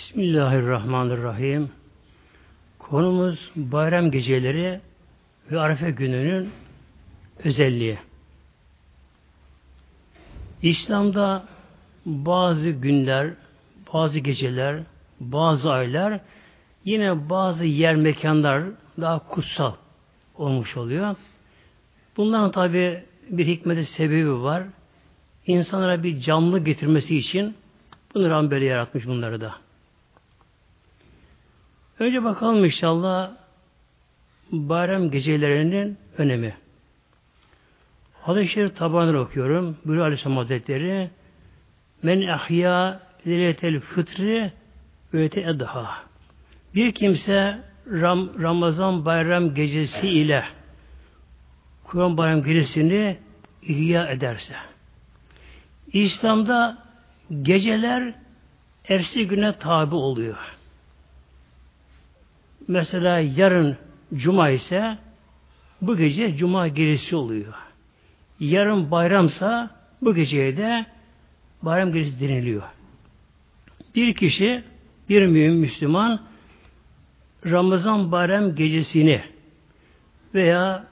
Bismillahirrahmanirrahim. Konumuz bayram geceleri ve Arefe gününün özelliği. İslam'da bazı günler, bazı geceler, bazı aylar, yine bazı yer mekanlar daha kutsal olmuş oluyor. Bunların tabi bir hikmeti sebebi var. İnsanlara bir canlı getirmesi için bunu böyle yaratmış bunları da. Önce bakalım inşallah bayram gecelerinin önemi. Hadis-i Şerif tabanını okuyorum. Buyuruyor Aleyhisselam Hazretleri Men ahya leyletel fıtri ve edha. Bir kimse Ram, Ramazan bayram gecesi ile Kur'an bayram gecesini ihya ederse. İslam'da geceler ersi güne tabi oluyor. Mesela yarın cuma ise bu gece cuma gecesi oluyor. Yarın bayramsa bu geceye de bayram gecesi deniliyor. Bir kişi, bir mümin Müslüman Ramazan bayram gecesini veya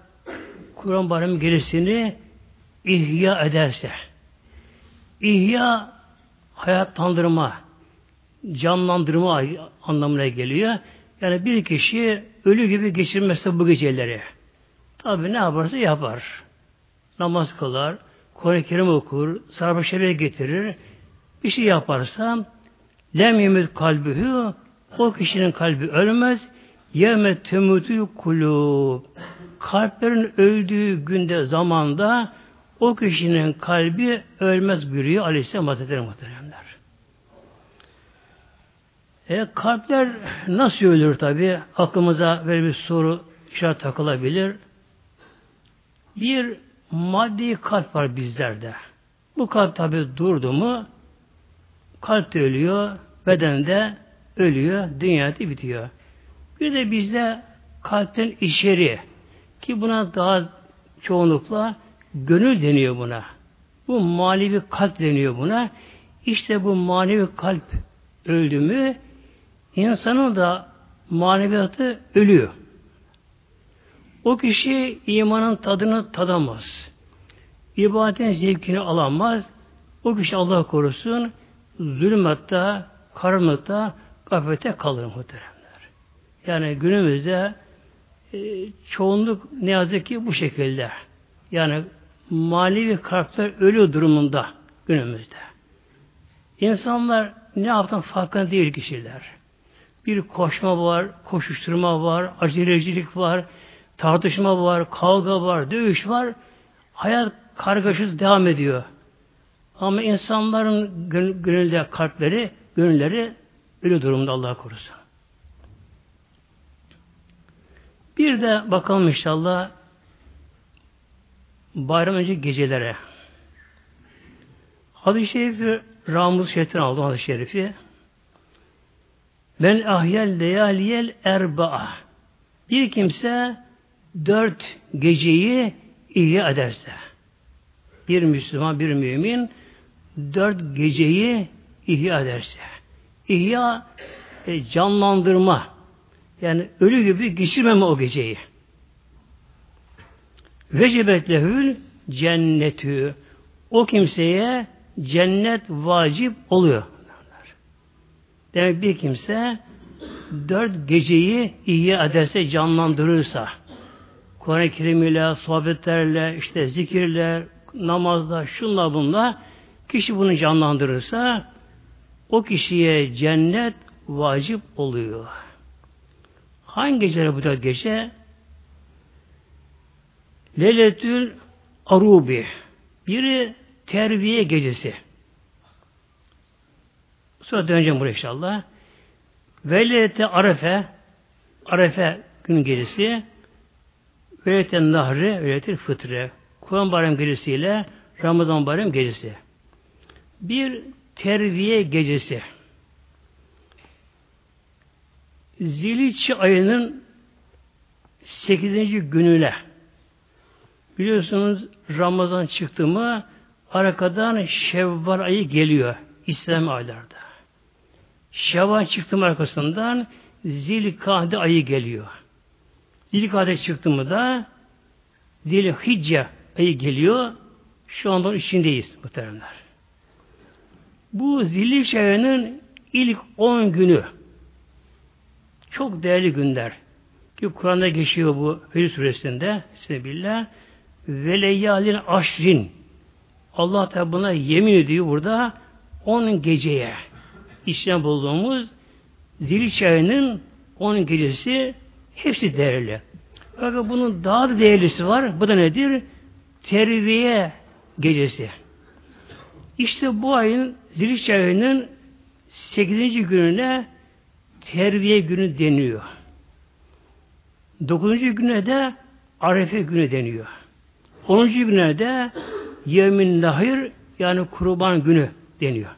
Kur'an bayram gecesini ihya ederse ihya hayatlandırma canlandırma anlamına geliyor. Yani bir kişi ölü gibi geçirmezse bu geceleri tabi ne yaparsa yapar. Namaz kılar, Kur'an-ı Kerim okur, sarhoş getirir. Bir şey yaparsa lem yemut kalbühü o kişinin kalbi ölmez. Yeme tümütü kulub. Kalplerin öldüğü günde zamanda o kişinin kalbi ölmez buyuruyor Aleyhisselam Hazretleri muhteremler. E, kalpler nasıl ölür tabi? Aklımıza böyle bir soru işaret takılabilir. Bir maddi kalp var bizlerde. Bu kalp tabi durdu mu kalp de ölüyor, beden de ölüyor, dünya da bitiyor. Bir de bizde kalpten içeri ki buna daha çoğunlukla gönül deniyor buna. Bu manevi kalp deniyor buna. İşte bu manevi kalp öldü mü insanın da maneviyatı ölüyor. O kişi imanın tadını tadamaz. İbadetin zevkini alamaz. O kişi Allah korusun zulümatta, karanlıkta, gaflete kalır muhteremler. Yani günümüzde e, çoğunluk ne yazık ki bu şekilde. Yani manevi kalpler ölü durumunda günümüzde. İnsanlar ne yaptığın farkında değil kişiler. Bir koşma var, koşuşturma var, acelecilik var, tartışma var, kavga var, dövüş var. Hayat kargaşası devam ediyor. Ama insanların gönülde kalpleri, gönülleri ölü durumda Allah korusun. Bir de bakalım inşallah bayram önce gecelere. Hadis-i Şerif'i Ramuz Şerif'ten aldım Hadis-i Şerif'i. Ben ahyel leyaliyel erba'a. Bir kimse dört geceyi iyi ederse. Bir Müslüman, bir mümin dört geceyi ihya ederse. İhya e, canlandırma. Yani ölü gibi geçirmeme o geceyi. Vecebet lehül cennetü. O kimseye cennet vacip oluyor. Demek bir kimse dört geceyi ihya ederse, canlandırırsa, Kur'an-ı Kerim ile, sohbetlerle, işte zikirle, namazda, şunla bunla kişi bunu canlandırırsa o kişiye cennet vacip oluyor. Hangi geceler bu dört gece? Leletül Arubi. Biri terbiye gecesi. Sonra döneceğim buraya inşallah. Velete Arefe Arefe gün gecesi Velete Nahri Velete Fıtre Kur'an bayram gecesiyle Ramazan bayram gecesi. Bir terviye gecesi. Ziliçi ayının 8. gününe biliyorsunuz Ramazan çıktı mı arkadan Şevval ayı geliyor İslam aylarda. Şaban çıktım arkasından Zilkade ayı geliyor. Zilkade çıktı mı da Zilhicce ayı geliyor. Şu anda içindeyiz. Bu Zilhicce ayının ilk 10 günü çok değerli günler. Ki Kur'an'da geçiyor bu Fecr suresinde Sebebillah ve leyyalin aşrin Allah Teala buna yemin ediyor burada 10 geceye içine bulduğumuz zil ayının 10 gecesi hepsi değerli. Fakat bunun daha da değerlisi var. Bu da nedir? Terbiye gecesi. İşte bu ayın zil ayının 8. gününe terbiye günü deniyor. 9. güne de Arefe günü deniyor. 10. güne de Yemin Nahir yani kurban günü deniyor.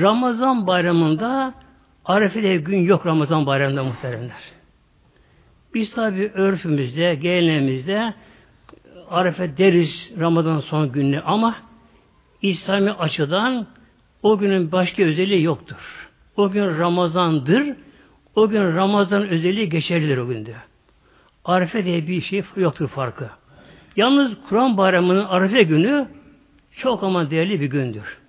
Ramazan bayramında Arefe'de gün yok Ramazan bayramında muhteremler. Biz tabi örfümüzde, geleneğimizde Arefe deriz Ramazan son günü ama İslami açıdan o günün başka özelliği yoktur. O gün Ramazandır. O gün Ramazan özelliği geçerlidir o günde. Arife diye bir şey yoktur farkı. Yalnız Kur'an bayramının Arife günü çok ama değerli bir gündür.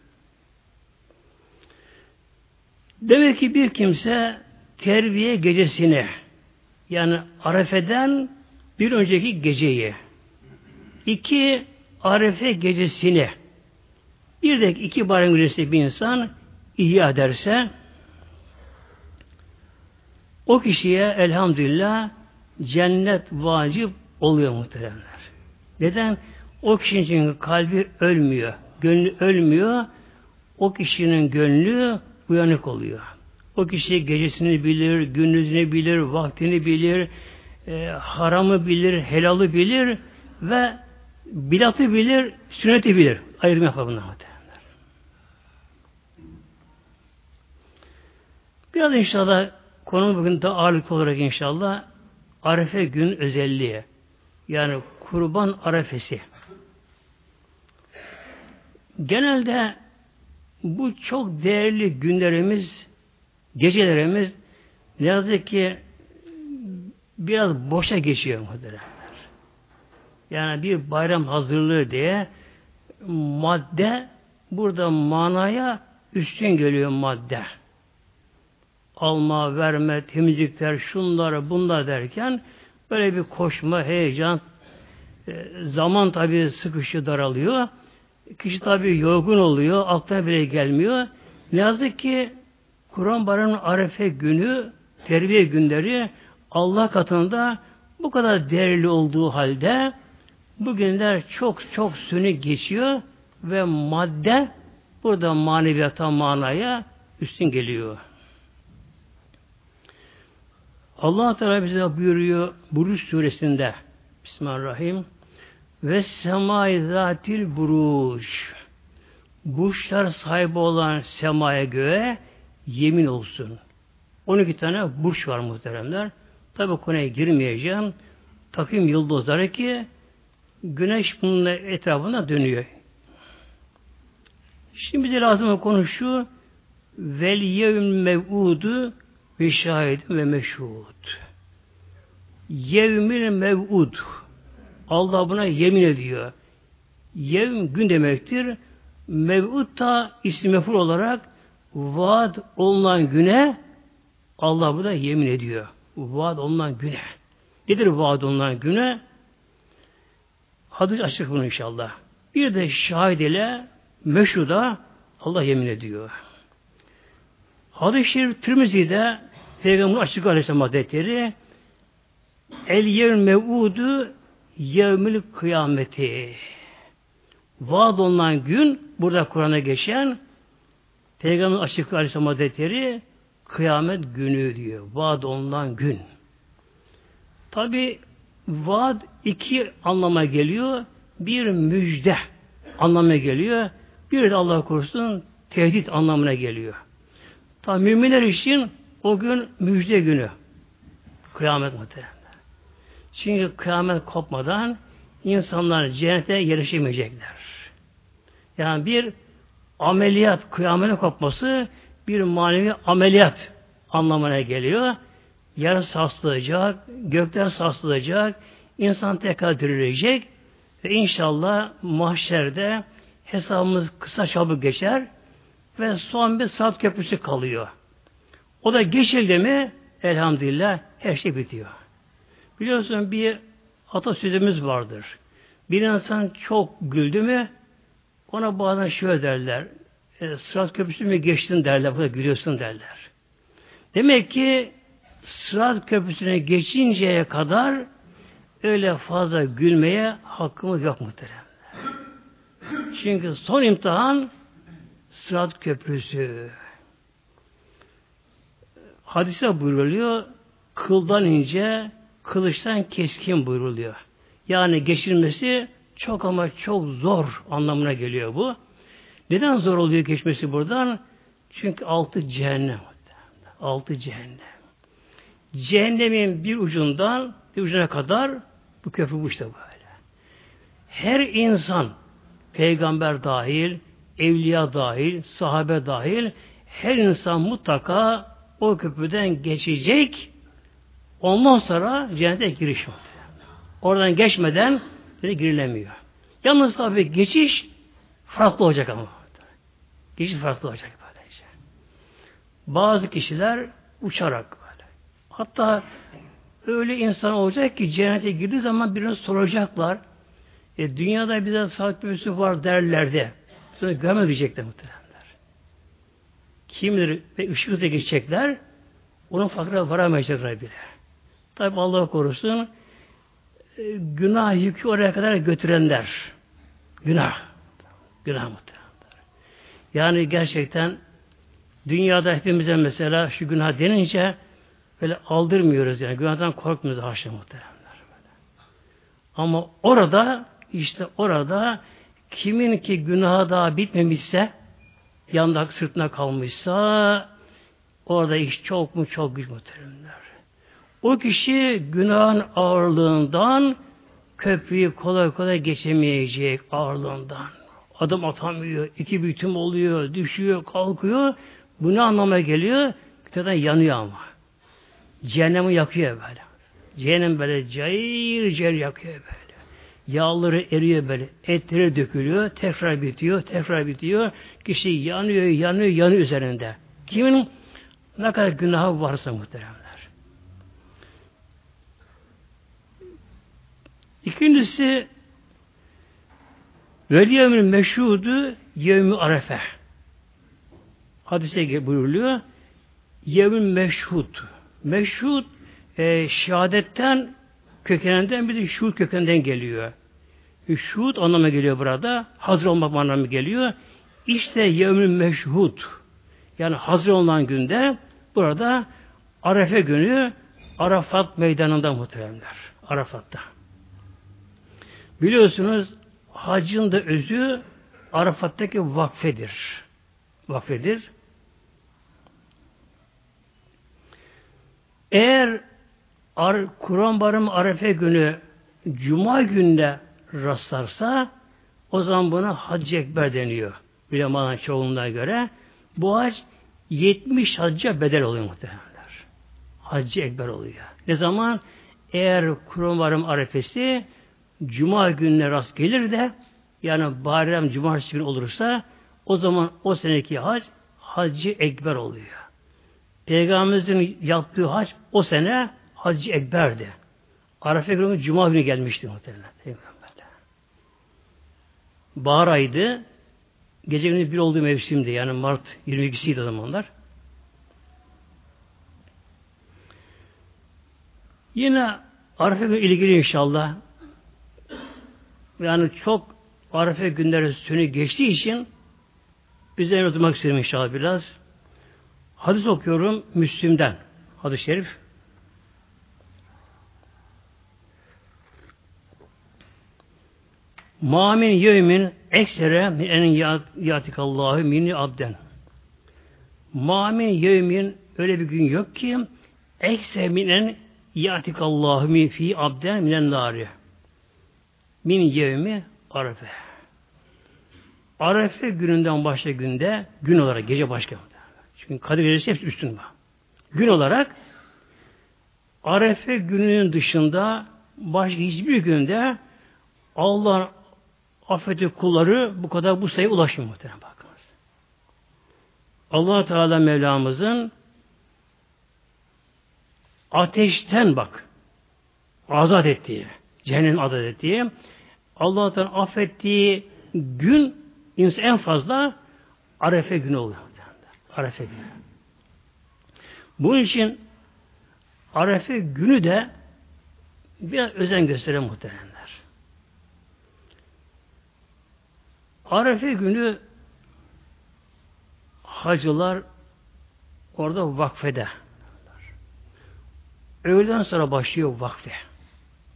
Demek ki bir kimse terbiye gecesine yani Arefe'den bir önceki geceyi iki Arefe gecesini bir de iki bayram gecesi bir insan ihya ederse o kişiye elhamdülillah cennet vacip oluyor muhteremler. Neden? O kişinin kalbi ölmüyor. Gönlü ölmüyor. O kişinin gönlü uyanık oluyor. O kişi gecesini bilir, gündüzünü bilir, vaktini bilir, e, haramı bilir, helalı bilir ve bilatı bilir, sünneti bilir. Ayrım yapar bunlar. Biraz inşallah konu bugün daha ağırlıklı olarak inşallah Arefe gün özelliği. Yani kurban arefesi. Genelde bu çok değerli günlerimiz, gecelerimiz ne yazık ki biraz boşa geçiyor muhtemelen. Yani bir bayram hazırlığı diye madde burada manaya üstün geliyor madde. Alma, verme, temizlikler, şunlar, bunlar derken böyle bir koşma, heyecan, e, zaman tabi sıkışı daralıyor. Kişi tabi yorgun oluyor, aklına bile gelmiyor. Ne yazık ki Kur'an Bayramı'nın Arefe günü, terbiye günleri Allah katında bu kadar değerli olduğu halde bu günler çok çok sönük geçiyor ve madde burada maneviyata manaya üstün geliyor. Allah Teala bize buyuruyor Buruş suresinde Bismillahirrahmanirrahim ve semai zatil buruş burçlar sahibi olan semaya göğe yemin olsun. 12 tane burç var muhteremler. Tabi konuya girmeyeceğim. Takım yıldızları ki güneş bunun etrafına dönüyor. Şimdi bize lazım konu şu vel yevm mev'udu ve şahidin ve meşhud. Yevmil mev'ud. Allah buna yemin ediyor. Yevm gün demektir. Mev'ud da ismi mefur olarak vaad olunan güne Allah burada yemin ediyor. Vaad olunan güne. Nedir vaad olunan güne? Hadis açık bunu inşallah. Bir de şahit ile meşhuda Allah yemin ediyor. Hadis-i Şerif Tirmizi'de Peygamber açık Aleyhisselam Hazretleri El yer mevudu yevmil kıyameti. Vaad olunan gün burada Kur'an'a geçen Peygamber açık Aleyhisselam Hazretleri kıyamet günü diyor. Vaad olunan gün. Tabi vaad iki anlama geliyor. Bir müjde anlamına geliyor. Bir de Allah korusun tehdit anlamına geliyor. Tabi müminler için o gün müjde günü. Kıyamet muhtemelen. Çünkü kıyamet kopmadan insanlar cennete yerleşemeyecekler. Yani bir ameliyat, kıyametin kopması bir manevi ameliyat anlamına geliyor. Yer sarsılacak, gökler sarsılacak, insan tekrar dirilecek ve inşallah mahşerde hesabımız kısa çabuk geçer ve son bir saat köprüsü kalıyor. O da geçildi mi elhamdülillah her şey bitiyor. Biliyorsun bir atasözümüz vardır. Bir insan çok güldü mü ona bazen şöyle derler. E, sırat köprüsü mü geçtin derler. Burada gülüyorsun derler. Demek ki sırat köprüsüne geçinceye kadar öyle fazla gülmeye hakkımız yok muhteremler. Çünkü son imtihan sırat köprüsü. Hadise buyruluyor, kıldan ince, kılıçtan keskin buyruluyor. Yani geçirmesi çok ama çok zor anlamına geliyor bu. Neden zor oluyor geçmesi buradan? Çünkü altı cehennem. Altı cehennem. Cehennemin bir ucundan bir ucuna kadar bu köprü bu işte böyle. Her insan peygamber dahil, evliya dahil, sahabe dahil her insan mutlaka o köprüden geçecek. Ondan sonra cennete giriş var. Oradan geçmeden böyle girilemiyor. Yalnız tabi geçiş farklı olacak ama. Geçiş farklı olacak böylece. Bazı kişiler uçarak böyle. Hatta öyle insan olacak ki cennete girdiği zaman birine soracaklar. E, dünyada bize saat büyüsü var derlerdi. Sonra görme diyecekler muhtemelenler. Kimdir ve ışık hızla geçecekler onun fakra varamayacaklar bile. Tabi Allah korusun e, günah yükü oraya kadar götürenler. Günah. Günah muhtemelen. Yani gerçekten dünyada hepimize mesela şu günah denince böyle aldırmıyoruz yani. Günahdan korkmuyoruz haşa muhtemelenler. Ama orada işte orada kimin ki günahı daha bitmemişse yandak sırtına kalmışsa orada iş çok mu çok güç muhteremler. O kişi günahın ağırlığından köprüyü kolay kolay geçemeyecek ağırlığından. Adım atamıyor, iki büyütüm oluyor, düşüyor, kalkıyor. Bu ne anlama geliyor? Küteden yanıyor ama. Cehennemi yakıyor böyle. Cehennem böyle cayır cayır yakıyor böyle. Yağları eriyor böyle. Etleri dökülüyor. Tekrar bitiyor. Tekrar bitiyor. Kişi yanıyor, yanıyor, yanıyor üzerinde. Kimin ne kadar günahı varsa muhteremler. İkincisi Veli yevmin meşhudu yevmi arefe. Hadise buyuruluyor. Yevmin meşhud. Meşhud e, şehadetten kökeninden bir de şuhud kökeninden geliyor. Şuhud anlamına geliyor burada. Hazır olmak anlamına geliyor. İşte yevmin meşhud. Yani hazır olan günde burada Arefe günü Arafat meydanında muhteremler. Arafat'ta. Biliyorsunuz hacın da özü Arafat'taki vakfedir. Vakfedir. Eğer Ar Kur'an barım Arefe günü Cuma günde rastlarsa o zaman buna Hac-ı Ekber deniyor. Ulemanın çoğunluğuna göre. Bu hac 70 hacca bedel oluyor muhtemelenler. Hac-ı Ekber oluyor. Ne zaman? Eğer Kur'an barım Arefesi Cuma gününe rast gelir de yani Bayram Cumartesi günü olursa o zaman o seneki hac Hacı Ekber oluyor. Peygamberimizin yaptığı hac o sene Hacı Ekber'di. Arafa günü Cuma günü gelmişti muhtemelen. Bahar ayıydı. Gece günü bir olduğu mevsimdi. Yani Mart 22'siydi o zamanlar. Yine Arafa günü ilgili inşallah yani çok Arife günleri sönü geçtiği için üzerine oturmak istiyorum inşallah biraz. Hadis okuyorum Müslim'den. Hadis-i şerif. Mamin yevmin eksere min en yatikallahu minni abden. Mamin yevmin öyle bir gün yok ki ekse min en yatikallahu min fi abden minen nari min yevmi Arafe. Arefe gününden başka günde gün olarak gece başka. Çünkü Kadir Gecesi hepsi üstün var. Gün olarak Arefe gününün dışında başka hiçbir günde Allah'ın affeti kulları bu kadar bu sayıya ulaşmıyor muhtemelen bakınız. allah Teala Mevlamızın ateşten bak azat ettiği, cehennem azat ettiği, Allah'tan affettiği gün insan en fazla Arefe günü oluyor. Arefe günü. Bunun için Arefe günü de biraz özen gösteren muhteremler. Arefe günü hacılar orada vakfede. Öğleden sonra başlıyor vakfe.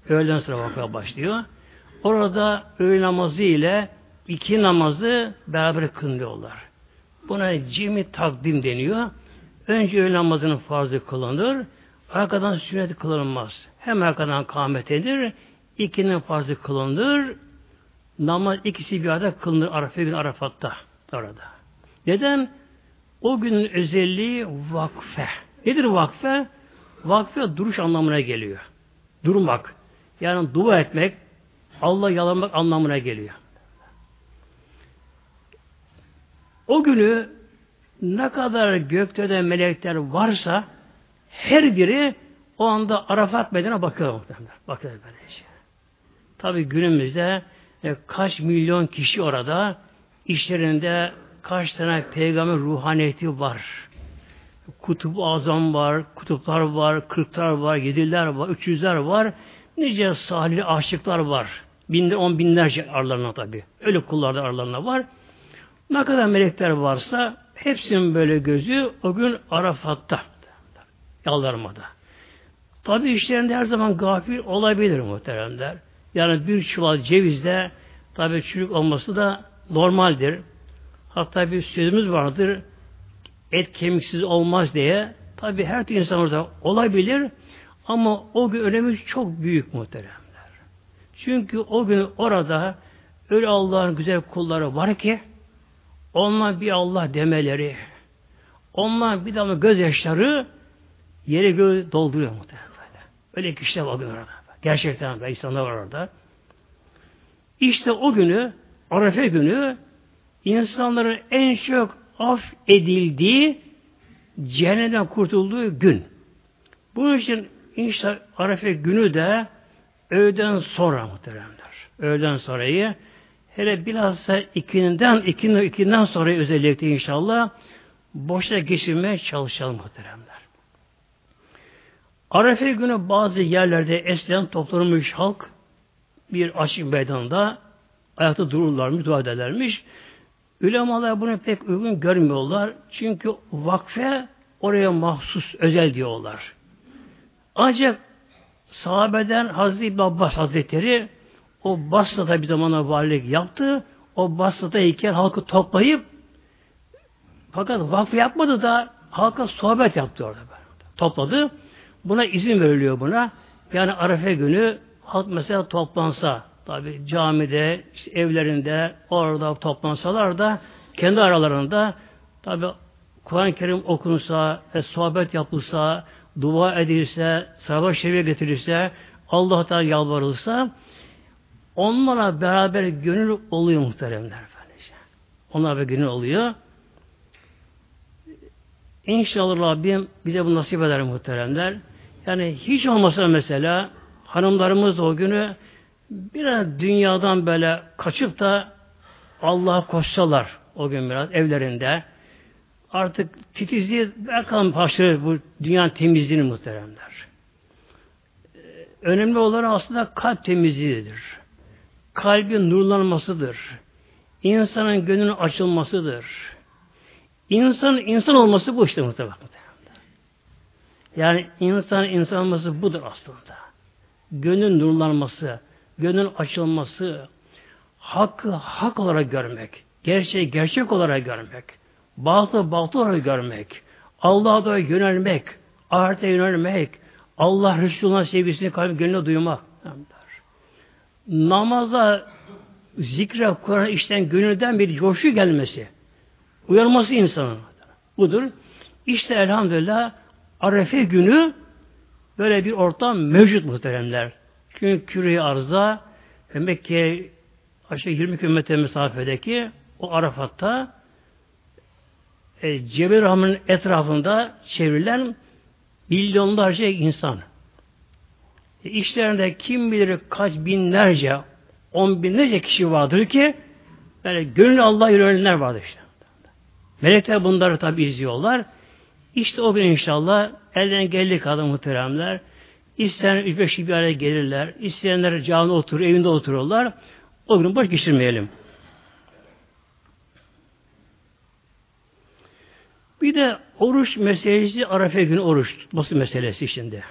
Öğleden sonra vakfe başlıyor. Orada öğle namazı ile iki namazı beraber kılıyorlar. Buna cimi takdim deniyor. Önce öğle namazının farzı kılınır. Arkadan sünnet kılınmaz. Hem arkadan kâmet edilir. İkinin farzı kılınır. Namaz ikisi bir arada kılınır Arafa gün Arafat'ta. Orada. Neden? O günün özelliği vakfe. Nedir vakfe? Vakfe duruş anlamına geliyor. Durmak. Yani dua etmek, Allah yalanmak anlamına geliyor. O günü ne kadar gökte melekler varsa her biri o anda Arafat Meydanı'na bakıyor muhtemelen. Bakıyor böyle şey. Tabi günümüzde e, kaç milyon kişi orada işlerinde kaç tane peygamber ruhaniyeti var. Kutup azam var, kutuplar var, kırklar var, yediler var, üç yüzler var. Nice salih aşıklar var. Binde on binlerce aralarına tabi. Öyle kullarda aralarına var. Ne kadar melekler varsa hepsinin böyle gözü o gün Arafat'ta. Yalvarmada. Tabi işlerinde her zaman gafil olabilir muhteremler. Yani bir çuval cevizde tabi çürük olması da normaldir. Hatta bir sözümüz vardır. Et kemiksiz olmaz diye. Tabi her türlü insan orada olabilir. Ama o gün önemi çok büyük muhteremler. Çünkü o gün orada öyle Allah'ın güzel kulları var ki onlar bir Allah demeleri, onlar bir damla gözyaşları yeri göğü dolduruyor muhtemelen. Öyle kişiler var orada. Gerçekten de insanlar var orada. İşte o günü, Arefe günü insanların en çok af edildiği cehennemden kurtulduğu gün. Bunun için işte Arefe günü de öğleden sonra muhteremler. Öğleden sonrayı hele bilhassa ikinden, ikinden, ikinden sonra özellikle inşallah boşta geçirmeye çalışalım muhteremler. Arefe günü bazı yerlerde eskiden toplanmış halk bir açık meydanda ayakta dururlarmış, dua ederlermiş. Ülemalar bunu pek uygun görmüyorlar. Çünkü vakfe oraya mahsus, özel diyorlar. Ancak sahabeden Hazreti İbn Abbas Hazretleri o Basra'da bir zamana valilik yaptı. O Basra'dayken halkı toplayıp fakat vakfı yapmadı da halka sohbet yaptı orada. Topladı. Buna izin veriliyor buna. Yani Arefe günü halk mesela toplansa tabi camide, işte evlerinde orada toplansalar da kendi aralarında tabi Kur'an-ı Kerim okunsa, ve sohbet yapılsa, dua edilse, sabah şerife getirilse, Allah'tan yalvarılsa onlara beraber gönül oluyor muhteremler efendice. Onlara beraber gönül oluyor. İnşallah Rabbim bize bu nasip eder muhteremler. Yani hiç olmasa mesela hanımlarımız o günü biraz dünyadan böyle kaçıp da Allah'a koşsalar o gün biraz evlerinde artık titizliği bakalım başlıyor bu dünyanın temizliğini muhteremler. Ee, önemli olan aslında kalp temizliğidir. Kalbin nurlanmasıdır. İnsanın gönlünün açılmasıdır. İnsan insan olması bu işte muhtemelen. Yani insan insan olması budur aslında. Gönül nurlanması, gönül açılması, hakkı hak olarak görmek, gerçeği gerçek olarak görmek, batı batı olarak görmek, Allah'a da yönelmek, ahirete yönelmek, Allah Resulü'nün sevgisini kalbi gönlüne duymak. Namaza zikre, Kur'an işten gönülden bir coşku gelmesi. Uyarması insanın. Budur. İşte elhamdülillah Arefe günü böyle bir ortam mevcut muhteremler. Çünkü küre arzda Mekke aşağı 20 kilometre mesafedeki o Arafat'ta e, Cebel Rahman'ın etrafında çevrilen milyonlarca insan. E, işlerinde kim bilir kaç binlerce, on binlerce kişi vardır ki böyle gönül Allah yürüyenler vardır işte. Melekler bunları tabi izliyorlar. İşte o gün inşallah elden geldiği kadar muhteremler isteyen üç beş bir araya gelirler. İsteyenler canlı oturur, evinde otururlar. O gün boş geçirmeyelim. Bir de oruç meselesi Arafa günü oruç tutması meselesi şimdi.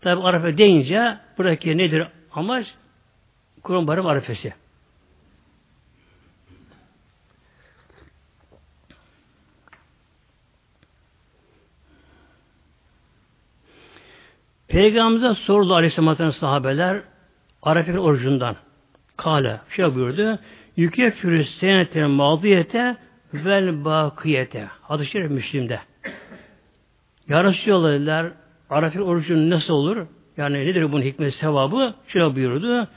Tabi Arafa deyince buradaki nedir amaç? Kurban Bayramı Arafesi. Peygamberimize sordu Aleyhisselam'ın sahabeler Arafe'nin orucundan. Kale, şey buyurdu. Yükefürü senetin mağdiyete vel bakiyete. Hadis-i Şerif Müslim'de. Ya Resulallah dediler, orucun nasıl olur? Yani nedir bunun hikmeti, sevabı? Şöyle buyurdu.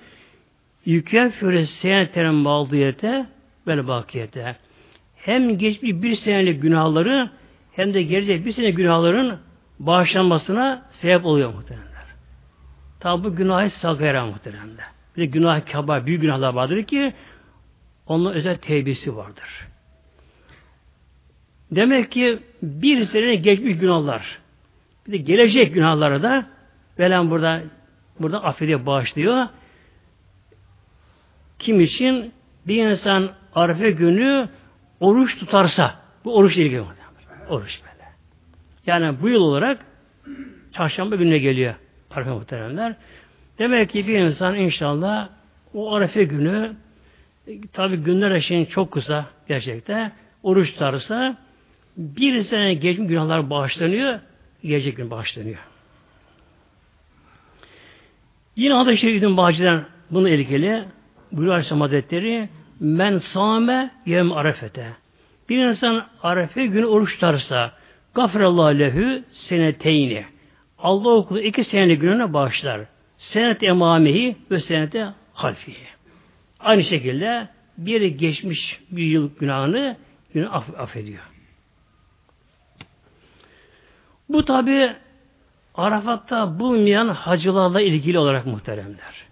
Yükefürü senetin mağdiyete vel bakiyete. Hem geçmiş bir senelik günahları hem de gelecek bir sene günahların bağışlanmasına sebep oluyor muhteremler. Tabi bu günahı sagayra muhteremler. Bir de günah kaba, büyük günahlar vardır ki onun özel tevbisi vardır. Demek ki bir sene geçmiş günahlar. Bir de gelecek günahları da Velem burada burada affediyor, bağışlıyor. Kim için? Bir insan Arife günü oruç tutarsa, bu oruç ilgili Oruç böyle. Yani bu yıl olarak çarşamba gününe geliyor Arife muhteremler. Demek ki bir insan inşallah o Arife günü tabi günler şeyin çok kısa gerçekte oruç tutarsa bir sene geçmiş günahlar bağışlanıyor, gelecek gün bağışlanıyor. Yine adı Şerif'in Bahçeden bunu ilgili buyuruyor Aleyhisselam Hazretleri men same yem arefete bir insan arefe günü oruç tutarsa gafirallahu lehu seneteyni Allah okulu iki senelik gününe bağışlar. Senet emamihi ve senete halfihi. Aynı şekilde bir geçmiş bir yıl günahını günü aff affediyor. Bu tabi Arafat'ta bulunmayan hacılarla ilgili olarak muhteremler.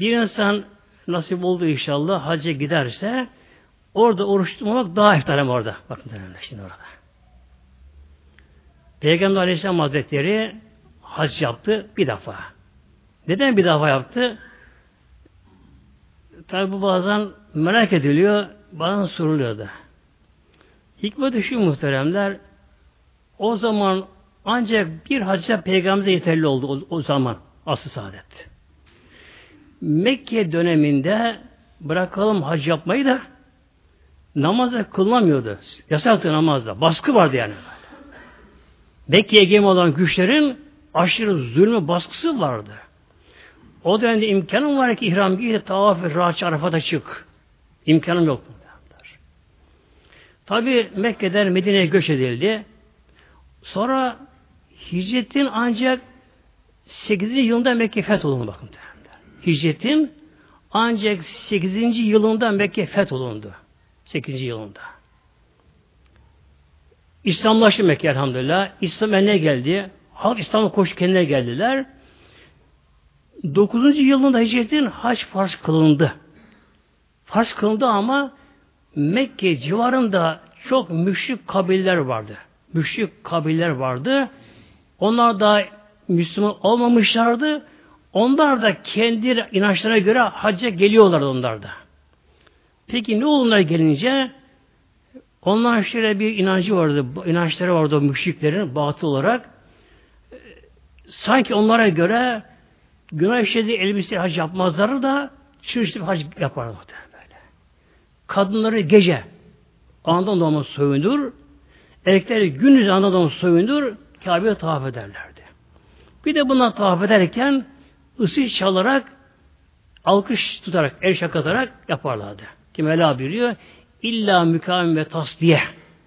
Bir insan nasip olduğu inşallah hacca giderse orada oruç tutmamak daha ihtarem orada. Bakın muhteremler şimdi orada. Peygamber Aleyhisselam Hazretleri hac yaptı bir defa. Neden bir defa yaptı? Tabi bu bazen merak ediliyor, bazen soruluyor da. Hikmeti şu muhteremler, o zaman ancak bir hacca peygamberimize yeterli oldu o, o zaman asıl saadet. Mekke döneminde bırakalım hac yapmayı da namazda kılınamıyordu. Yasaktı namazda. Baskı vardı yani. Mekke'ye gemi olan güçlerin aşırı zulmü baskısı vardı. O dönemde imkanım var ki ihram giy de tavaf ve rahatça Arafat'a çık. İmkanım yoktu. Tabi Mekke'den Medine'ye göç edildi. Sonra hicretin ancak 8. yılında Mekke fetholundu bakın. Hicretin ancak 8. yılında Mekke fetholundu. 8. yılında. İslamlaştı Mekke elhamdülillah. İslam eline geldi. Halk İslam'a koşu kendine geldiler. 9. yılında hicretin haç farz kılındı. Farz kılındı ama Mekke civarında çok müşrik kabiller vardı müşrik kabiller vardı. Onlar da Müslüman olmamışlardı. Onlar da kendi inançlarına göre hacca geliyorlardı onlar da. Peki ne oldular gelince? Onlar şöyle bir inancı vardı, inançları vardı müşriklerin batı olarak. Sanki onlara göre günah işlediği elbise hac yapmazları da çırıştı hac yaparlar böyle. Kadınları gece andan doğma soyunur, Erkekleri gündüz Anadolu soyundur, Kabe'ye tavaf ederlerdi. Bir de buna tavaf ederken ısı çalarak alkış tutarak, el şakatarak yaparlardı. Ki Mevla buyuruyor, illa mükemmel ve tasdiye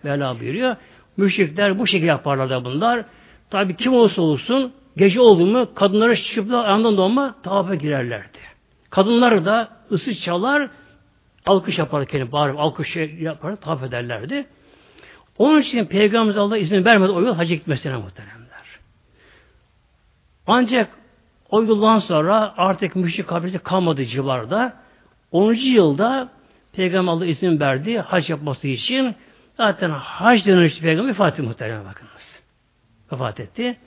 Mevla buyuruyor. Müşrikler bu şekilde yaparlardı bunlar. Tabi kim olursa olsun gece oldu mu kadınlara çıkıp da yandan doğma tavafa girerlerdi. Kadınlar da ısı çalar alkış yapar kendi bağırıp alkış yapar tavaf ederlerdi. Onun için Peygamberimiz Allah izin vermedi o yıl hacca gitmesine muhteremler. Ancak o yıldan sonra artık müşrik kabilesi kalmadı civarda. 10. yılda Peygamber Allah izin verdi hac yapması için. Zaten hac dönüştü Peygamber vefat etti bakınız. Vefat etti.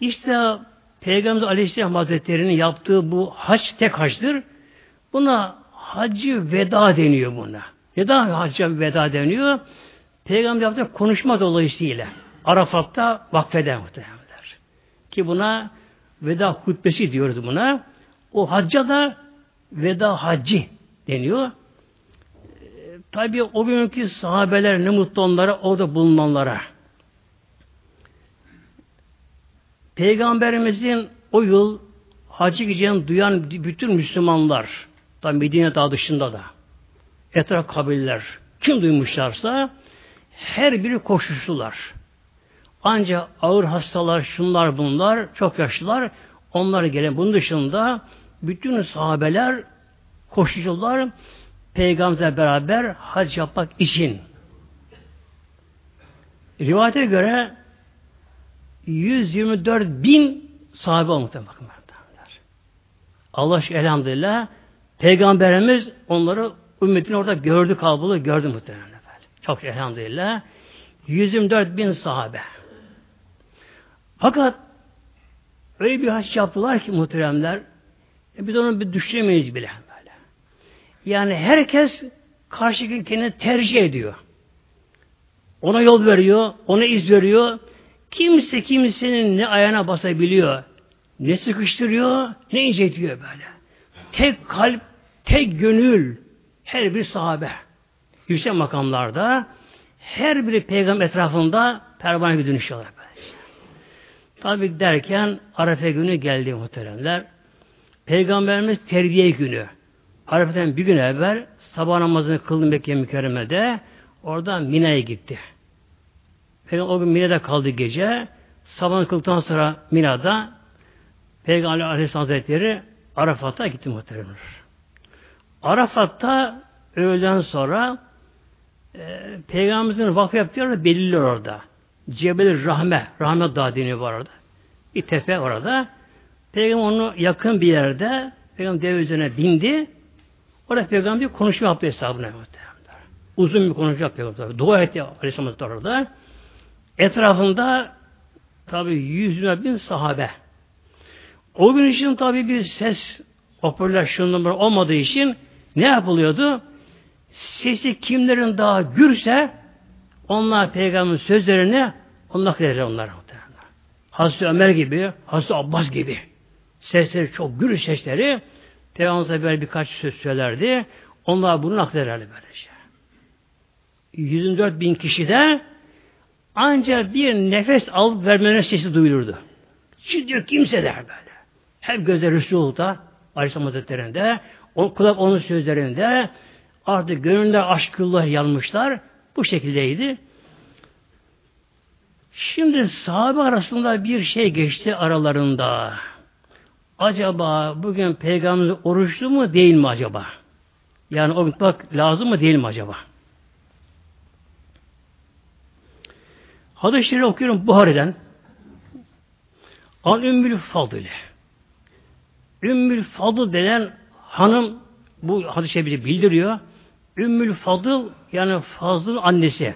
İşte Peygamber Aleyhisselam Hazretleri'nin yaptığı bu hac tek hacdır. Buna hacı veda deniyor buna. Neden hacca veda deniyor? Peygamber yaptığı konuşma dolayısıyla Arafat'ta vakfeder muhtemelenler. Ki buna veda hutbesi diyoruz buna. O hacca da veda hacci deniyor. E, Tabi o günkü sahabeler ne mutlu onlara, orada bulunanlara. Peygamberimizin o yıl hacı gideceğini duyan bütün Müslümanlar, tabi Medine dağ dışında da, etraf kabileler, kim duymuşlarsa her biri koşuştular. Ancak ağır hastalar, şunlar bunlar, çok yaşlılar, onlar gelen bunun dışında bütün sahabeler koşucular peygamberle beraber hac yapmak için. Rivayete göre 124 bin sahabe olmakta bakın. Allah elhamdülillah Peygamberimiz onları ümmetini orada gördü kabulü gördü muhtemelen. Çok elhamdülillah. 124 bin sahabe. Fakat öyle bir haç yaptılar ki muhteremler e biz onu bir düşünemeyiz bile böyle. Yani herkes karşı kendini tercih ediyor. Ona yol veriyor, ona iz veriyor. Kimse kimsenin ne ayağına basabiliyor, ne sıkıştırıyor, ne incetiyor böyle. Tek kalp, tek gönül, her bir sahabe. Yüksek makamlarda her biri peygamber etrafında pervane gibi dönüşüyorlar. Tabi derken Arefe günü geldi muhteremler. Peygamberimiz terbiye günü. Arefe'den bir gün evvel sabah namazını kıldı Mekke mükerremede. Oradan Mina'ya gitti. Peygamber o gün Mina'da kaldı gece. Sabah kıldıktan sonra Mina'da Peygamber Aleyhisselam Hazretleri Arafat'a gitti muhteremler. Arafat'ta öğleden sonra e, Peygamberimizin vakfı yaptığı belirli orada. Cebel Rahme, Rahmet Dağı bu arada. Bir tepe orada. Peygamber onu yakın bir yerde Peygamber deve üzerine bindi. Orada Peygamber bir konuşma yaptı hesabına. Uzun bir konuşma yapıyor. Tabii. Dua etti Aleyhisselam orada. Etrafında tabi yüz bin sahabe. O gün için tabi bir ses şunlar olmadığı için ne yapılıyordu? Sesi kimlerin daha gürse onlar peygamberin sözlerini onlar verir onlar. Hazreti Ömer gibi, Hazreti Abbas gibi. Sesleri çok gür sesleri. Peygamber böyle birkaç söz söylerdi. Onlar bunu naklederlerdi böylece. 104 bin kişi de ancak bir nefes alıp vermenin sesi duyulurdu. Şimdi diyor kimse der böyle. Hep gözler Resul'da, Aleyhisselam Hazretleri'nde, o kulak onun sözlerinde artık gönülde aşkıllah yanmışlar. Bu şekildeydi. Şimdi sahabe arasında bir şey geçti aralarında. Acaba bugün peygamberimiz oruçlu mu değil mi acaba? Yani o bak lazım mı değil mi acaba? Hadis-i okuyorum Buhari'den. An Ümmül Fadıl. Ümmül Fadıl denen hanım bu hadis-i bildiriyor. Ümmül Fadıl yani Fazıl'ın annesi.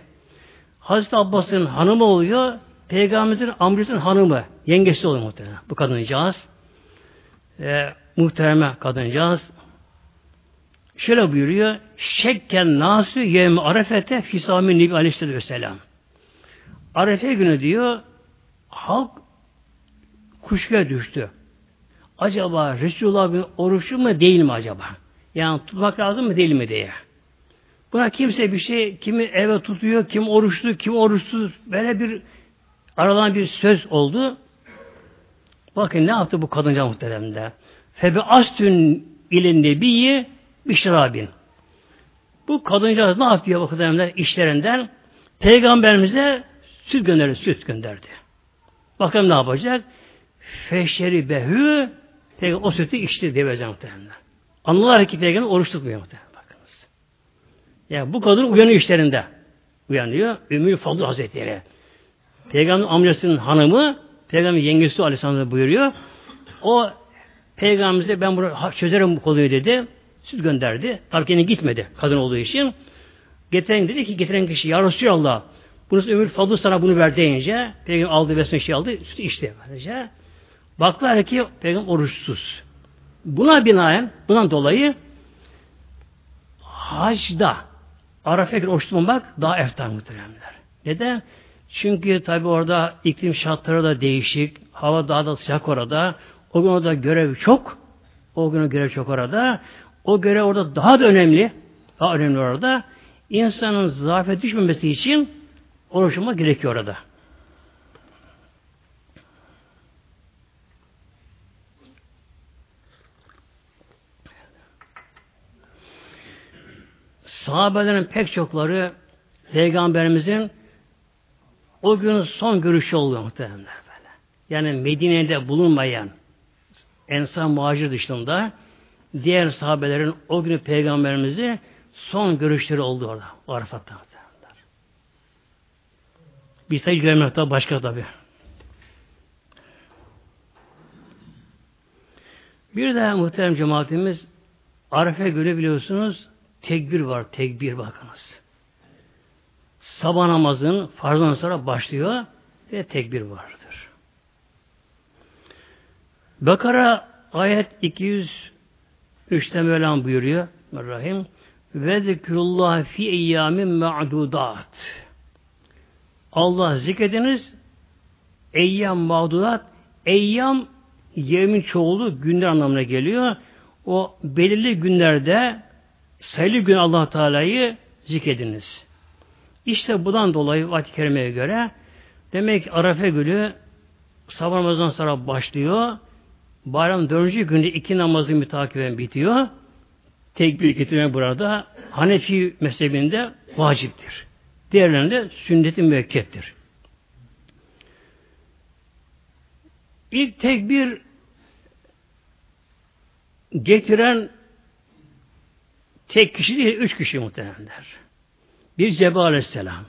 Hazreti Abbas'ın hanımı oluyor. Peygamberimizin amcasının hanımı. Yengesi oluyor muhtemelen. Bu kadıncağız. E, muhtereme kadıncağız. Şöyle buyuruyor. Şekken nasu yevmi arefete fisami nebi aleyhisselam. Arefe günü diyor halk kuşkuya düştü. Acaba Resulullah bir oruçlu mu değil mi acaba? Yani tutmak lazım mı değil mi diye. Buna kimse bir şey, kimi eve tutuyor, kim oruçlu, kim oruçsuz, böyle bir aradan bir söz oldu. Bakın ne yaptı bu kadınca muhteremde. Febi astün ile nebiyyi bişrabin. Bu kadıncağız ne yapıyor bu kadarlar işlerinden? Peygamberimize süt gönderdi, süt gönderdi. Bakalım ne yapacak? Feşeri behü o sütü içti devece muhtemelen. Anlar ki peygamber oruç tutmuyor muhtemelen. Yani bu kadın uyanıyor işlerinde. Uyanıyor. Ümmü Fadıl Hazretleri. Peygamber amcasının hanımı Peygamber yengesi Aleyhisselam buyuruyor. O Peygamberimize ben bunu çözerim bu konuyu dedi. Süt gönderdi. Tabii gitmedi kadın olduğu için. Getiren dedi ki getiren kişi ya Resulallah bunu ömür fazla sana bunu ver deyince Peygamber aldı besme şey aldı sütü içti. Böylece. Baklar ki Peygamber oruçsuz. Buna binaen, bundan dolayı hacda Arafa'ya göre oruç daha eftar muhteremler. Neden? Çünkü tabi orada iklim şartları da değişik. Hava daha da sıcak orada. O gün orada görev çok. O gün görev çok orada. O görev orada daha da önemli. Daha önemli orada. İnsanın zafiyet düşmemesi için oruçlama gerekiyor orada. Sahabelerin pek çokları Peygamberimizin o gün son görüşü oluyor muhtemelen böyle. Yani Medine'de bulunmayan Ensar muhacir dışında diğer sahabelerin o günü peygamberimizi son görüşleri oldu orada. Arafat'ta. Bir sayı görmek tabi başka tabi. Bir de muhterem cemaatimiz Arefe günü biliyorsunuz tekbir var. Tekbir bakınız. Sabah namazın farzdan sonra başlıyor ve tekbir vardır. Bakara ayet 203'te Mevlam buyuruyor. Rahim ve zikrullah fi eyyamin ma'dudat. Allah zikrediniz eyyam mağdudat eyyam yemin çoğulu günler anlamına geliyor. O belirli günlerde sayılı gün allah Teala'yı zikrediniz. İşte bundan dolayı vakit kerimeye göre demek ki Arafe günü sabah namazından sonra başlıyor. Bayram dördüncü günü iki namazı mütakiben bitiyor. Tekbir getirmek burada Hanefi mezhebinde vaciptir. Diğerlerinde sünnet-i müekkettir. İlk tekbir getiren tek kişi değil, üç kişi muhtemelenler. Bir Cebrail Aleyhisselam,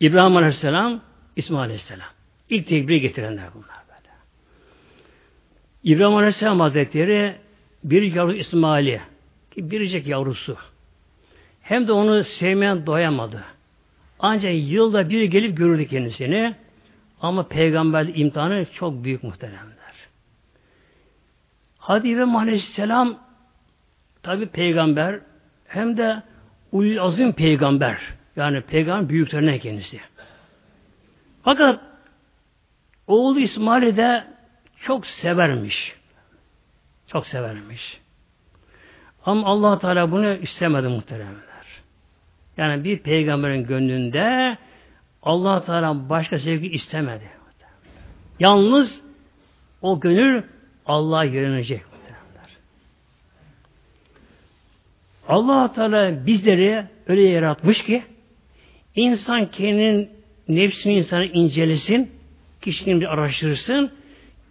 İbrahim Aleyhisselam, İsmail Aleyhisselam. İlk tekbiri getirenler bunlar böyle. İbrahim Aleyhisselam Hazretleri bir yavru İsmail'i, biricik yavrusu. Hem de onu sevmeyen doyamadı. Ancak yılda bir gelip görürdü kendisini. Ama peygamber imtihanı çok büyük muhteremler. Hadi İbrahim Aleyhisselam tabi peygamber hem de ulul azim peygamber. Yani peygamber büyüklerine kendisi. Fakat oğlu İsmail'i de çok severmiş. Çok severmiş. Ama allah Teala bunu istemedi muhteremler. Yani bir peygamberin gönlünde allah Teala başka sevgi istemedi. Yalnız o gönül Allah'a yönelecek. Allah Teala bizleri öyle yaratmış ki insan kendinin nefsini insanı incelesin, kişinin bir araştırsın,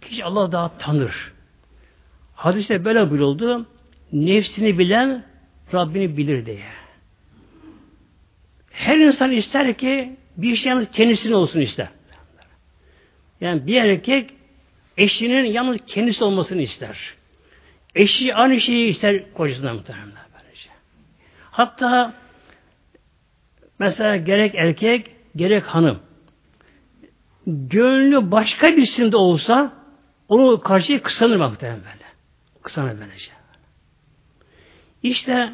kişi Allah daha tanır. Hadiste böyle buyuruldu, nefsini bilen Rabbini bilir diye. Her insan ister ki bir şey yalnız kendisine olsun ister. Yani bir erkek eşinin yalnız kendisi olmasını ister. Eşi aynı şeyi ister kocasından muhtemelen. Hatta mesela gerek erkek gerek hanım gönlü başka birisinde olsa onu karşıya kısanır muhtemelen böyle. Kısanır böylece. İşte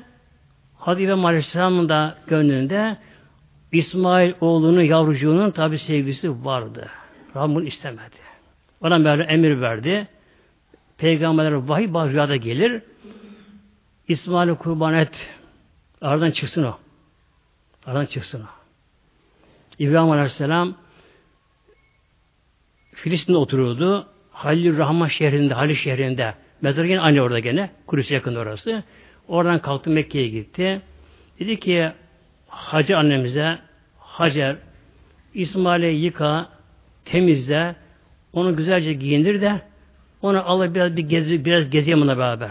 Hadibe Aleyhisselam'ın da gönlünde İsmail oğlunun yavrucuğunun tabi sevgisi vardı. Rabbim istemedi. Ona böyle emir verdi. Peygamberler vahiy bazı gelir. İsmail'i kurban et. Aradan çıksın o. Aradan çıksın o. İbrahim Aleyhisselam Filistin'de oturuyordu. Halil Rahman şehrinde, Halil şehrinde Mezar yine aynı orada gene. Kudüs'e yakın orası. Oradan kalktı Mekke'ye gitti. Dedi ki Hacı annemize Hacer İsmail'i yıka, temizle, onu güzelce giyindir de onu alıp biraz bir gezi, biraz gezeyim onunla beraber.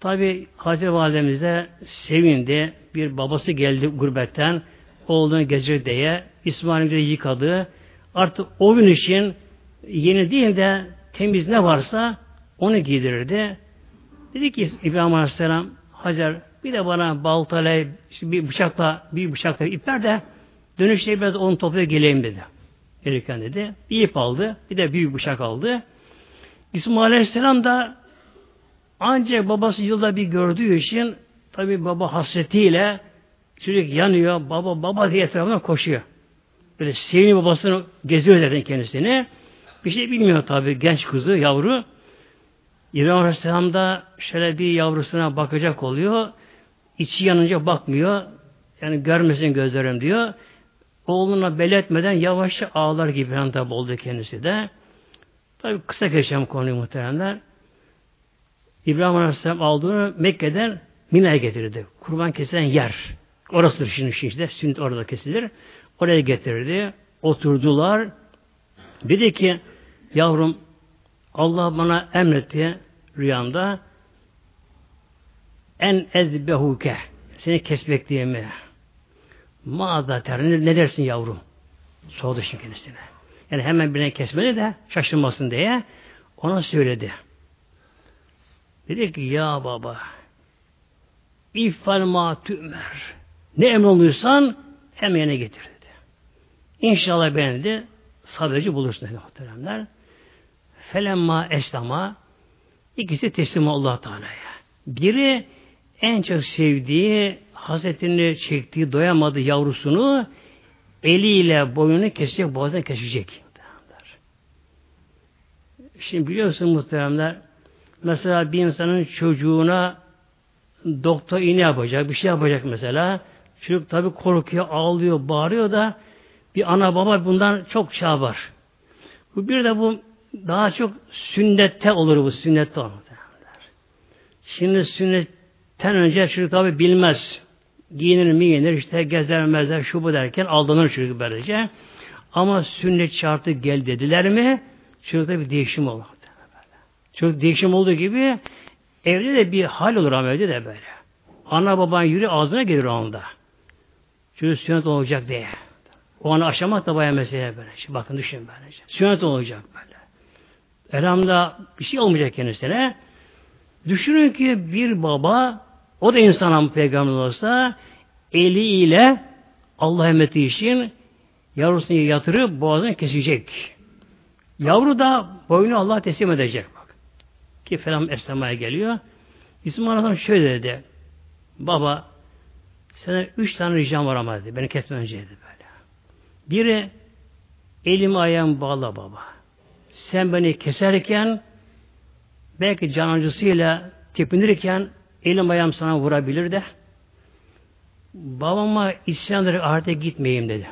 Tabi Hacer Validemiz de sevindi. Bir babası geldi gurbetten oğlunu gezir diye İsmail'i yıkadı. Artık o gün için yeni değil de temiz ne varsa onu giydirirdi. Dedi ki İbrahim Aleyhisselam Hacer bir de bana baltayla bir bıçakla bir bıçakla ip ver de dönüşte biraz onu topluya geleyim dedi. Gelirken dedi. Bir ip aldı. Bir de büyük bıçak aldı. İsmail Aleyhisselam da ancak babası yılda bir gördüğü için tabi baba hasretiyle çocuk yanıyor. Baba baba diye etrafına koşuyor. Böyle sevini babasını geziyor zaten kendisini. Bir şey bilmiyor tabi genç kızı, yavru. İbrahim Aleyhisselam da şöyle bir yavrusuna bakacak oluyor. İçi yanınca bakmıyor. Yani görmesin gözlerim diyor. Oğluna belirtmeden yavaşça ağlar gibi tabi oldu kendisi de. Tabi kısa geçeceğim konuyu muhteremler. İbrahim Aleyhisselam aldığını Mekke'den Mina'ya getirdi. Kurban kesilen yer. Orasıdır şimdi işte. Sünnet orada kesilir. Oraya getirdi. Oturdular. Dedi ki yavrum Allah bana emretti rüyamda en ezbehuke seni kesmek diye mi? Mağaza terini ne dersin yavrum? Sordu şimdi kendisine. Yani hemen birine kesmedi de şaşırmasın diye ona söyledi. Dedi ki ya baba İffal ma tümer. Ne emroluysan hemen yerine getir dedi. İnşallah beni de sabırcı bulursun dedi muhteremler. Felemma eslama ikisi teslim Allah Teala'ya. Biri en çok sevdiği, hasetini çektiği, doyamadığı yavrusunu eliyle boyunu kesecek, boğazını kesecek. Şimdi biliyorsun muhteremler, mesela bir insanın çocuğuna doktor iğne yapacak, bir şey yapacak mesela. Çocuk tabi korkuyor, ağlıyor, bağırıyor da bir ana baba bundan çok var. Bu bir de bu daha çok sünnette olur bu sünnette olur. Şimdi sünnetten önce çocuk tabi bilmez. Giyinir mi giyinir işte gezer mezer şu bu derken aldanır çocuk böylece. Ama sünnet şartı gel dediler mi çocukta bir değişim olur. Çocuk değişim olduğu gibi evde de bir hal olur ama evde de böyle. Ana baban yürü ağzına gelir o anda. Çocuk sünnet olacak diye. O anı aşamak da bayağı mesele böyle. Şimdi bakın düşün böylece. Sünnet olacak böyle. Elhamda bir şey olmayacak kendisine. Düşünün ki bir baba o da insan peygamber olsa eliyle Allah emreti için yavrusunu yatırıp boğazını kesecek. Yavru da boynu Allah teslim edecek. Ki falan esnemaya geliyor. İsmail Aleyhisselam şöyle dedi. Baba sana üç tane ricam var ama dedi. Beni kesme önce dedi böyle. Biri elim ayağım bağla baba. Sen beni keserken belki can acısıyla tepinirken elim ayağım sana vurabilir de babama isyanları artık gitmeyeyim dedi.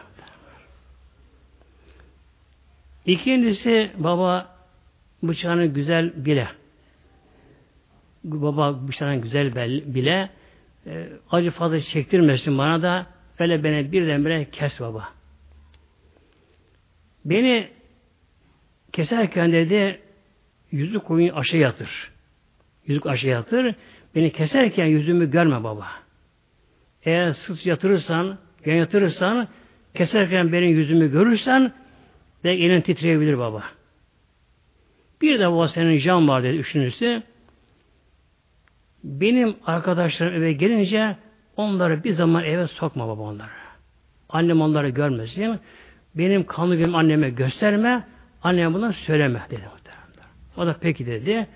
İkincisi baba bıçağını güzel bile. Baba bıçağını güzel bile e, acı fazla çektirmesin bana da öyle beni birdenbire kes baba. Beni keserken dedi yüzü koyun aşağı yatır. Yüzük aşağı yatır. Beni keserken yüzümü görme baba. Eğer sırt yatırırsan, yan yatırırsan, keserken benim yüzümü görürsen ve elin titreyebilir baba. Bir de baba senin can var dedi üçüncüsü. Benim arkadaşlarım eve gelince onları bir zaman eve sokma baba onları. Annem onları görmesin. Benim kanlı benim anneme gösterme. Anneme bundan söyleme dedi. O da peki dedi.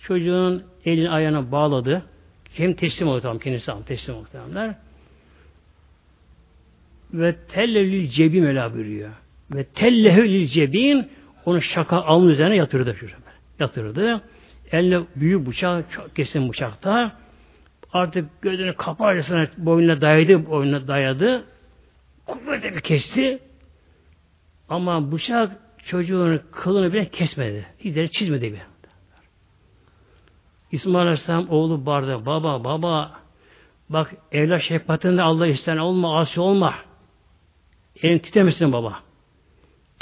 Çocuğun elini ayağına bağladı. Hem teslim oldu tamam kendisi aldı teslim oldu tamamlar. Ve tellevlil cebi mela buyuruyor. Ve tellehül cebin onu şaka alnın üzerine yatırdı. Yatırdı. Eline büyük bıçak, çok kesin bıçakta. Artık gözünü kaparcasına boynuna dayadı, boynuna dayadı. Kuvvetle bir kesti. Ama bıçak çocuğun kılını bile kesmedi. Hiçleri çizmedi bile. İsmail Aleyhisselam oğlu barda baba baba bak evlat şefkatinde Allah isteyen olma asi olma. Elin titremesin baba.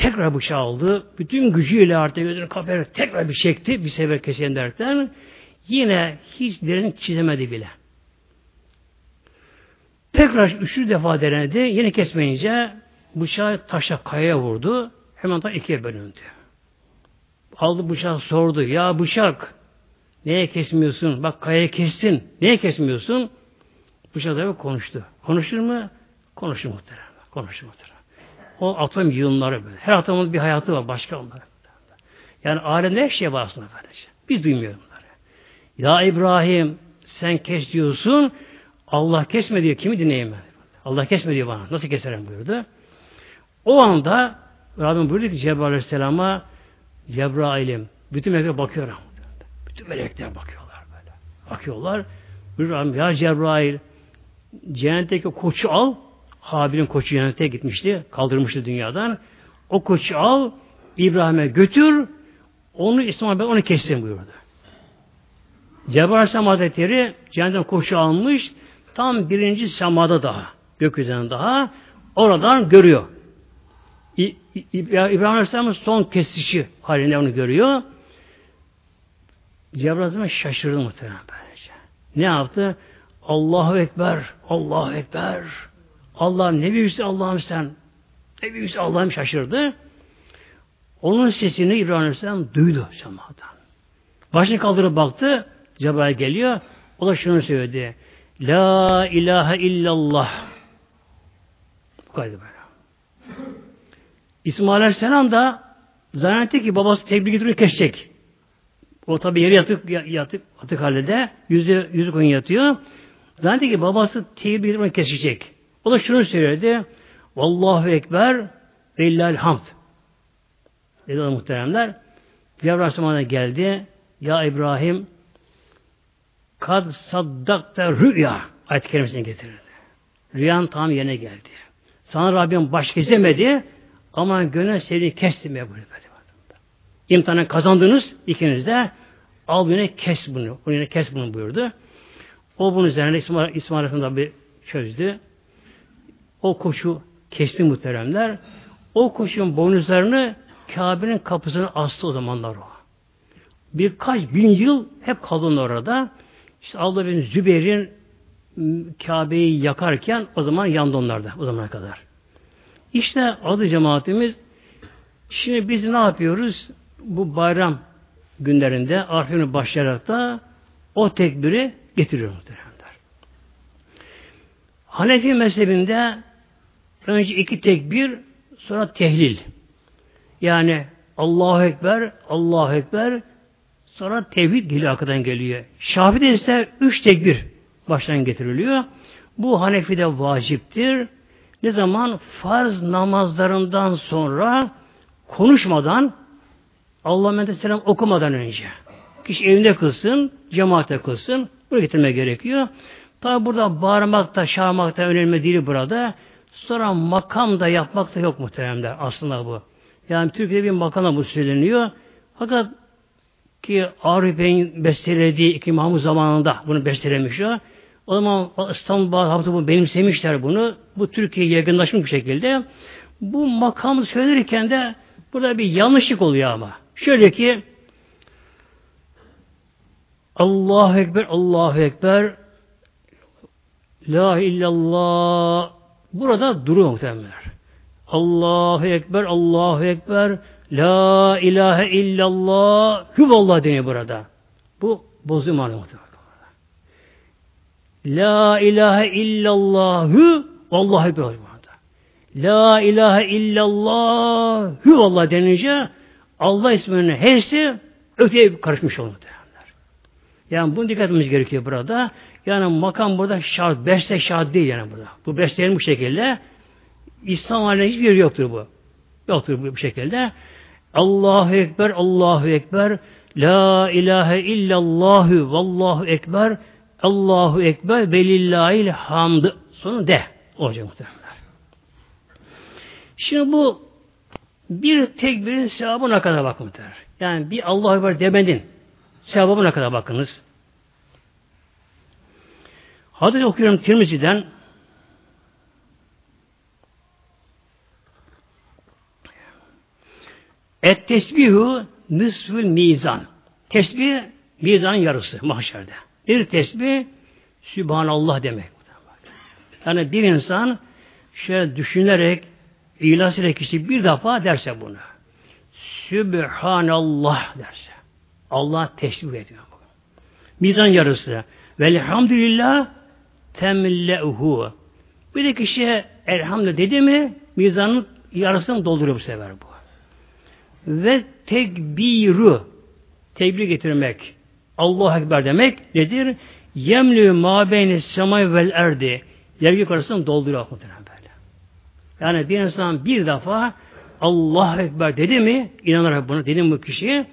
Tekrar bıçağı aldı. Bütün gücüyle artık gözünü kapayarak tekrar bir çekti. Bir sefer keseyen derken yine hiç derin çizemedi bile. Tekrar üçüncü defa denedi. Yine kesmeyince bıçağı taşa kayaya vurdu. Hemen ta ikiye bölündü. Aldı bıçağı sordu. Ya bıçak neye kesmiyorsun? Bak kayaya kestin. Neye kesmiyorsun? Bıçak da konuştu. Konuşur mu? Konuşur muhtemelen. Konuşur muhtemelen. O atom yığınları böyle. Her atomun bir hayatı var. Başka onlar. Yani alemde her şey var aslında kardeşim. Biz duymuyoruz bunları. Ya İbrahim sen kes diyorsun. Allah kesme diyor. Kimi dinleyeyim ben? Allah kesme diyor bana. Nasıl keserim buyurdu. O anda Rabbim buyurdu ki Cebrail Aleyhisselam'a Cebrail'im bütün melekler bakıyor. Bütün melekler bakıyorlar böyle. Bakıyorlar. Buyuruyor ya Cebrail cehennetteki koçu al Habil'in koçu cennete gitmişti. Kaldırmıştı dünyadan. O koçu al İbrahim'e götür onu İsmail Bey onu kessin buyurdu. Cebrail Aleyhisselam Hazretleri cehennetten koçu almış tam birinci semada daha gökyüzünden daha oradan görüyor. İbrahim Aleyhisselam'ın son kesişi halinde onu görüyor. Cebrail Aleyhisselam şaşırdı muhtemelen böylece. Ne yaptı? Allahu Ekber, Allahu Ekber. Allah'ım ne büyüksün Allah'ım sen. Ne büyüksün Allah'ım şaşırdı. Onun sesini İbrahim Aleyhisselam duydu semadan. Başını kaldırıp baktı. Cebrail geliyor. O da şunu söyledi. La ilahe illallah. Bu kadar böyle. İsmail Aleyhisselam da zannetti ki babası tebrik getiriyor kesecek. O tabi yeri yatık, yatık, atık halde yüzü, yüzü koyun yatıyor. Zannetti ki babası tebrik getiriyor kesecek. O da şunu söyledi. Vallahu Ekber ve illahil hamd. Dedi o muhteremler. Cebrail Aleyhisselam'a geldi. Ya İbrahim kad saddakta rüya ayet kerimesini getirirdi. Rüyan tam yerine geldi. Sana Rabbim baş kesemedi ama gönül seni kestim ya böyle böyle. İmtihanı kazandınız ikiniz de al yine kes bunu. Bunu kes bunu buyurdu. O bunun üzerine İsmail, İsmail Aleyhisselam bir çözdü. O kuşu kesti muhteremler. O kuşun boynuzlarını Kabe'nin kapısına astı o zamanlar o. Birkaç bin yıl hep kalın orada. İşte Allah bin Zübeyir'in Kabe'yi yakarken o zaman yandı onlarda o zamana kadar. İşte adı cemaatimiz şimdi biz ne yapıyoruz? Bu bayram günlerinde Arif'in başlayarak da o tekbiri getiriyor muhteremler. Hanefi mezhebinde önce iki tekbir sonra tehlil. Yani Allahu Ekber, Allahu Ekber sonra tevhid dili arkadan geliyor. Şafi'de ise üç tekbir baştan getiriliyor. Bu Hanefi'de vaciptir. Ne zaman? Farz namazlarından sonra konuşmadan Allah Mehmet Selam okumadan önce. Kişi evinde kılsın, cemaate kılsın. Bunu getirme gerekiyor. Tabi burada bağırmak da, çağırmak da önemli değil burada. Sonra makam da yapmak da yok muhteremler aslında bu. Yani Türkiye'de bir makama bu söyleniyor. Fakat ki Arif Bey'in bestelediği iki Mahmut zamanında bunu bestelemiş o. O zaman İstanbul Bağdat'ı bu benimsemişler bunu. Bu Türkiye yaygınlaşmış bir şekilde. Bu makamı söylerken de burada bir yanlışlık oluyor ama. Şöyle ki Allahu Ekber, Allahu Ekber La illallah burada duruyor muhtemelenler. Allahu Ekber, Allahu Ekber La ilahe illallah Hüvallah deniyor burada. Bu bozuyor manı muhtemelen. La ilahe illallahü Allahu Ekber burada. La ilahe illallah Hüvallah denince Allah isminin hepsi öteye karışmış olur muhtemelenler. Yani bunu dikkat etmemiz gerekiyor burada. Yani makam burada şart, beste şart değil yani burada. Bu bestelerin bu şekilde İslam haline hiçbir yeri yoktur bu. Yoktur bu, şekilde. Allahu Ekber, Allahu Ekber, La ilahe illallahü vallahu ekber, Allahu ekber velillahil hamd. Sonu de. Olacak muhtemelen. Şimdi bu bir tekbirin sevabına kadar bakın muhtemelen. Yani bir Allahu Ekber demedin. Sevabına kadar bakınız. Hadis okuyorum Tirmizi'den. Et tesbihu nisfül mizan. Tesbih mizanın yarısı mahşerde. Bir tesbih Sübhanallah demek. Yani bir insan şöyle düşünerek ilas ile kişi bir defa derse bunu. Sübhanallah derse. Allah tesbih ediyor. Mizan yarısı. Velhamdülillah temle'uhu. Bir de kişi elhamdülillah dedi mi mizanın yarısını dolduruyor bu sefer bu. Ve tekbiru tekbir getirmek. Allah Ekber demek nedir? Yemlü ma beyni semay vel erdi. Yer gök dolduruyor muhtemelen böyle. Yani bir insan bir defa Allah Ekber dedi mi, inanarak bunu dedi bu kişi,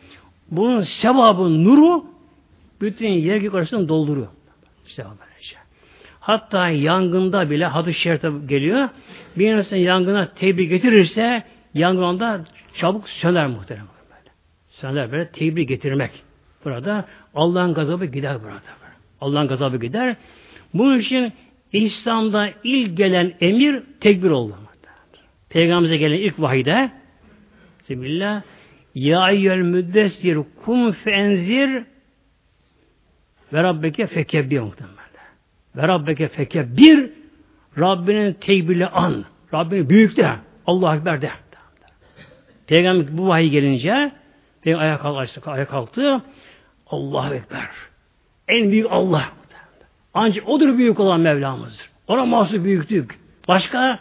bunun sevabı, nuru bütün yer gök dolduruyor. Sevabı. Hatta yangında bile hadis-i şerifte geliyor. Bir insan yangına tebrik getirirse yangında çabuk söner muhtemelen. Böyle. Söner böyle tebrik getirmek. Burada Allah'ın gazabı gider burada. Allah'ın gazabı gider. Bunun için İslam'da ilk gelen emir tekbir oldu. Peygamberimize gelen ilk vahide Bismillah Ya eyyel müddessir kum fenzir ve Rabbeke fekebbir muhtemelen. Ve Rabbeke fekebbir Rabbinin tekbirli an. Rabbini büyük de. Allah Ekber de. Peygamber bu vahiy gelince Peygamber ayağa kalktı. Ayağa kalktı. Allahu Ekber. En büyük Allah. Ancak odur büyük olan Mevlamızdır. Ona mahsus büyüklük. Başka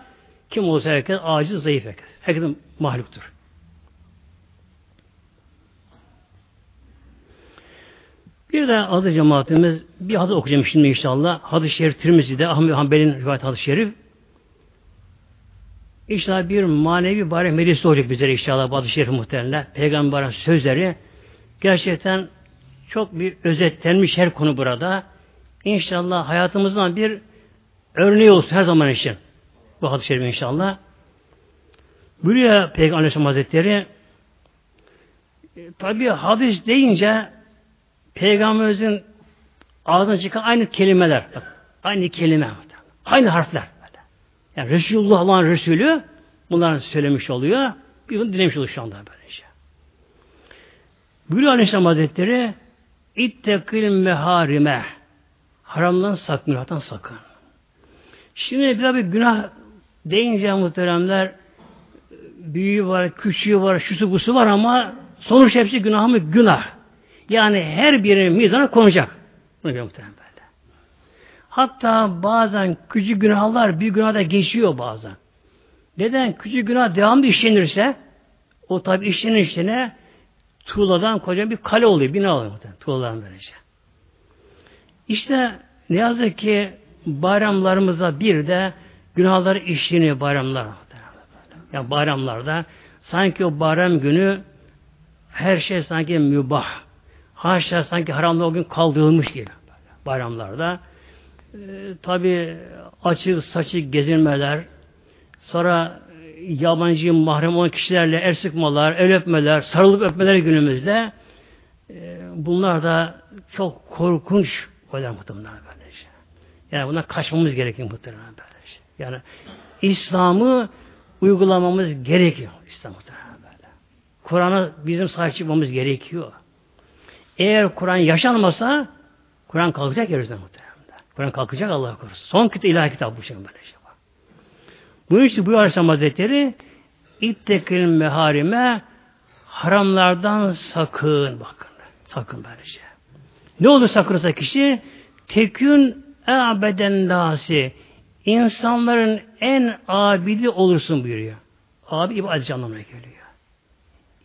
kim olsa herkes aciz, zayıf herkes. Herkes mahluktur. Bir de adı cemaatimiz bir hadis okuyacağım şimdi inşallah. Hadis-i Şerif Tirmizi'de Ahmet Hanbel'in rivayet hadis-i Şerif. İnşallah bir manevi bari meclisi olacak bizlere inşallah hadis-i Şerif muhtemelen. Peygamberin sözleri gerçekten çok bir özetlenmiş her konu burada. İnşallah hayatımızdan bir örneği olsun her zaman için. Bu hadis-i şerif inşallah. Buyuruyor Peygamber Aleyhisselam Hazretleri e, tabi hadis deyince Peygamberimizin ağzından çıkan aynı kelimeler. Aynı kelime. Aynı harfler. Böyle. Yani Resulullah Allah'ın Resulü bunların söylemiş oluyor. Bir bunu dinlemiş oluyor şu anda böylece. Buyuruyor Aleyhisselam Hazretleri İttekil meharime haramdan sakın, günahtan sakın. Şimdi bir günah deyince muhteremler büyüğü var, küçüğü var, şusu busu var ama sonuç hepsi günah mı? Günah. Yani her biri mizana konacak. Bunu muhterem böyle. Hatta bazen küçük günahlar bir günahda geçiyor bazen. Neden? Küçük günah devamlı işlenirse o tabi işlenen işlene tuğladan koca bir kale oluyor, bina oluyor muhtemelen. Tuğladan böylece. İşte ne yazık ki bayramlarımıza bir de günahlar işleniyor bayramlar. Yani bayramlarda sanki o bayram günü her şey sanki mübah. Haşa sanki haramda o gün kaldırılmış gibi. Bayramlarda. Ee, Tabi açık saçık gezinmeler, sonra yabancı mahrem olan kişilerle el sıkmalar, el öpmeler, sarılıp öpmeler günümüzde e, bunlar da çok korkunç olaylar muhtemelen böylece. Yani buna kaçmamız gerekiyor muhtemelen böylece. Yani İslam'ı uygulamamız gerekiyor İslam böyle. Kur'an'a bizim sahip çıkmamız gerekiyor. Eğer Kur'an yaşanmasa Kur'an kalkacak yerimizden muhtemelen. Kur'an kalkacak Allah korusun. Son kitap ilahi kitap bu şey böylece. Bu için bu Aleyhisselam Hazretleri İttekil meharime haramlardan sakın bakın. Sakın böylece. Ne olur sakınırsa kişi tekün ebeden dasi insanların en abidi olursun buyuruyor. Abi ibadet anlamına geliyor.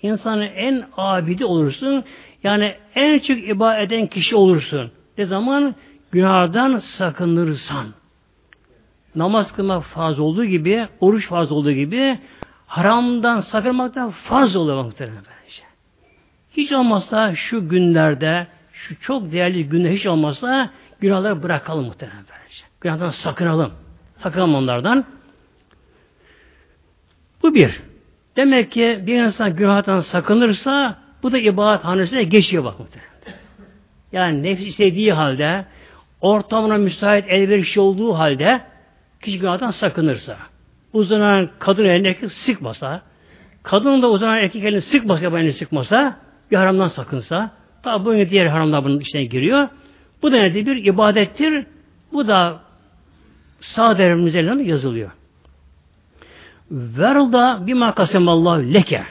İnsanın en abidi olursun. Yani en çok ibadet eden kişi olursun. Ne zaman? Günahdan sakınırsan namaz kılmak farz olduğu gibi, oruç farz olduğu gibi haramdan sakınmaktan farz oluyor muhtemelen bence. Hiç olmazsa şu günlerde, şu çok değerli günler hiç olmazsa günahları bırakalım muhtemelen bence. Günahdan sakınalım. Sakınalım onlardan. Bu bir. Demek ki bir insan günahdan sakınırsa bu da ibadet hanesine geçiyor bak. Yani nefis istediği halde ortamına müsait elverişli olduğu halde kişi günahdan sakınırsa, uzanan kadın elini sıkmasa, kadın da uzanan erkek elini sıkmasa, yaban elini sıkmasa, bir haramdan sakınsa, tabi bu diğer haramlar bunun içine giriyor. Bu da nedir? Bir ibadettir. Bu da sağ devrimiz yazılıyor. Verda bima kasemallahu leke.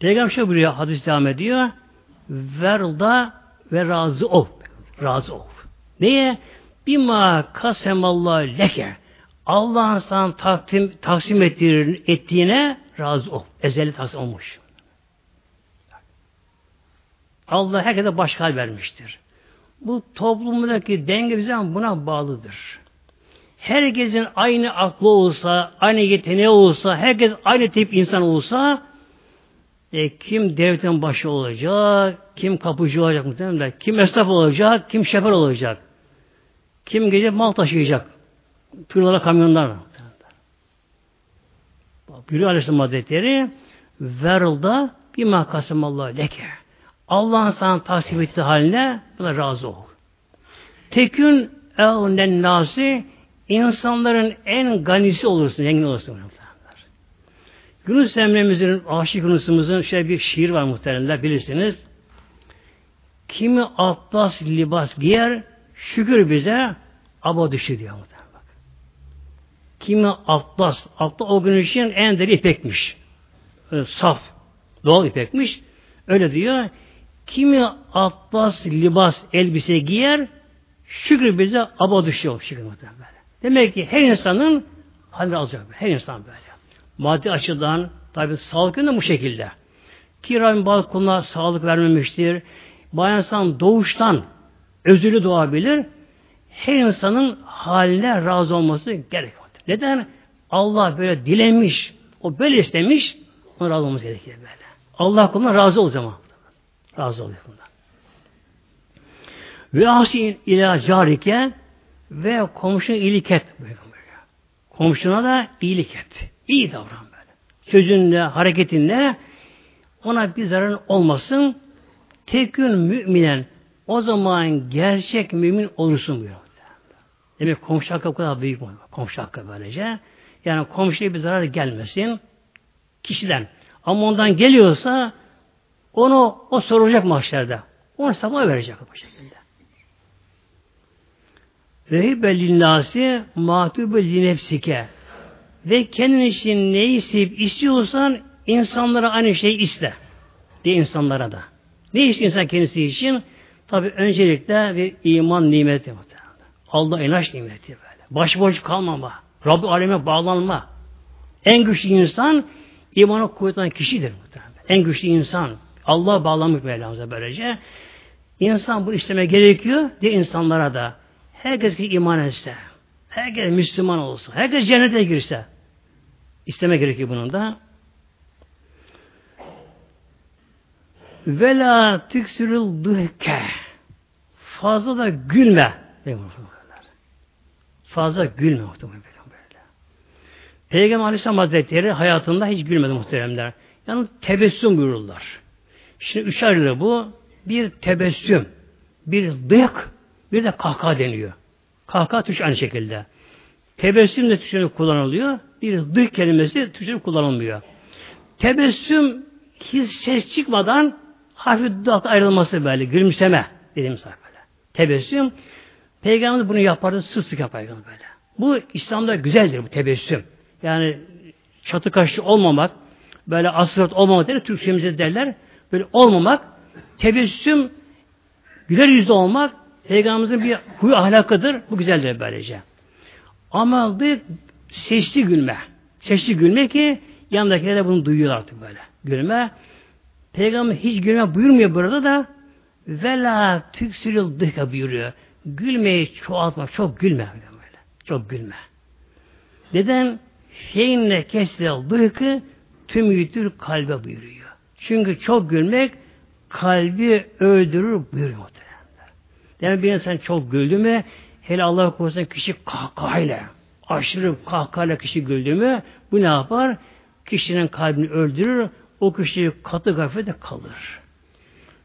Peygamber şöyle buyuruyor, hadis devam ediyor. Verda ve razı ol. Razı ol. Neye? Bima kasemallahu leke. Allah'ın sana takdim, taksim ettiğine razı ol. Ezeli taksim olmuş. Allah herkese başka vermiştir. Bu toplumdaki denge bize buna bağlıdır. Herkesin aynı aklı olsa, aynı yeteneği olsa, herkes aynı tip insan olsa, e, kim devletin başı olacak, kim kapıcı olacak muhtemelen, kim esnaf olacak, kim şoför olacak, kim gece mal taşıyacak, tırlara, kamyonlarla. Buyuruyor Aleyhisselam Hazretleri, verılda bir makasım Allah leke. Allah'ın sana tasvip ettiği haline buna razı ol. Tekün evnen nasi insanların en ganisi olursun, zengin olursun. Yunus Emre'mizin, Aşık Yunus'umuzun şöyle bir şiir var muhteremler bilirsiniz. Kimi atlas libas giyer, şükür bize aba düşü diyor muhterem. Bak. Kimi atlas, atlas o gün için en deri ipekmiş. Öyle saf, doğal ipekmiş. Öyle diyor. Kimi atlas libas elbise giyer, şükür bize aba düşüyor. Şükür muhterem. Demek ki her insanın halini alacak. Her insan böyle. Maddi açıdan tabi sağlık da bu şekilde. Ki Rabbim bazı sağlık vermemiştir. Bayan insan doğuştan özürlü doğabilir. Her insanın haline razı olması gerekiyor. Neden? Allah böyle dilemiş, o böyle istemiş, ona razı olması gerekiyor böyle. Allah kuluna razı ol zaman. Razı oluyor bundan. Ve asi ila carike ve komşuna iyilik et. Komşuna da iyilik et. İyi davran böyle. Sözünle, hareketinle ona bir zararın olmasın. Tekün müminen o zaman gerçek mümin olursun buyuruyor. Demek komşu hakkı o kadar büyük mü? Komşu hakkı böylece. Yani komşuya bir zarar gelmesin kişiden. Ama ondan geliyorsa onu o soracak mahşerde. Onu sabah verecek bu şekilde. Vehibbe linnâsi mâtûbe linefsike. Ve kendin için ne isteyip istiyorsan insanlara aynı şeyi iste. De insanlara da. Ne istiyor insan kendisi için? Tabi öncelikle bir iman nimeti muhtemelen. Allah inanç nimeti böyle. Başboş kalmama. Rabbi aleme bağlanma. En güçlü insan imanı kuvvetlenen kişidir muhtemelen. En güçlü insan. Allah'a bağlanmış Mevlamıza böylece. İnsan bu isteme gerekiyor diye insanlara da. Herkes ki iman etse, herkes Müslüman olsa, herkes cennete girse, isteme gerekiyor bunun da. Vela tüksürül dıhke. Fazla da gülme. Fazla gülme muhtemelen böyle. Peygamber Aleyhisselam Hazretleri hayatında hiç gülmedi muhteremler. Yani tebessüm buyururlar. Şimdi üç ayrılı bu. Bir tebessüm, bir dık, bir de kahkaha deniyor. Kahkaha Türkçe aynı şekilde. Tebessüm de Türkçe'de kullanılıyor. Bir dık kelimesi Türkçe'de kullanılmıyor. Tebessüm hiç ses çıkmadan hafif dudak ayrılması böyle. Gülümseme dediğimiz böyle. Tebessüm Peygamberimiz bunu yapardı. Sık yapar böyle. Bu İslam'da güzeldir bu tebessüm. Yani çatı kaşlı olmamak, böyle asırat olmamak der, Türkçemizde derler. Böyle olmamak, tebessüm, güler yüzlü olmak, Peygamberimizin bir huy ahlakıdır. Bu güzeldir böylece. Ama sesli gülme. Sesli gülme ki yanındakiler de bunu duyuyorlar artık böyle. Gülme. Peygamber hiç gülme buyurmuyor burada da vela tüksürül dıka buyuruyor. Gülmeyi çoğaltma. Çok gülme. Böyle. Çok gülme. Neden? Feinle kesrel dıkı tüm yütür kalbe buyuruyor. Çünkü çok gülmek kalbi öldürür buyuruyor. Demek bir insan çok güldü mü hele Allah korusun kişi kahkahayla aşırı kahkahayla kişi güldü mü bu ne yapar? Kişinin kalbini öldürür o kişi katı gaflete kalır.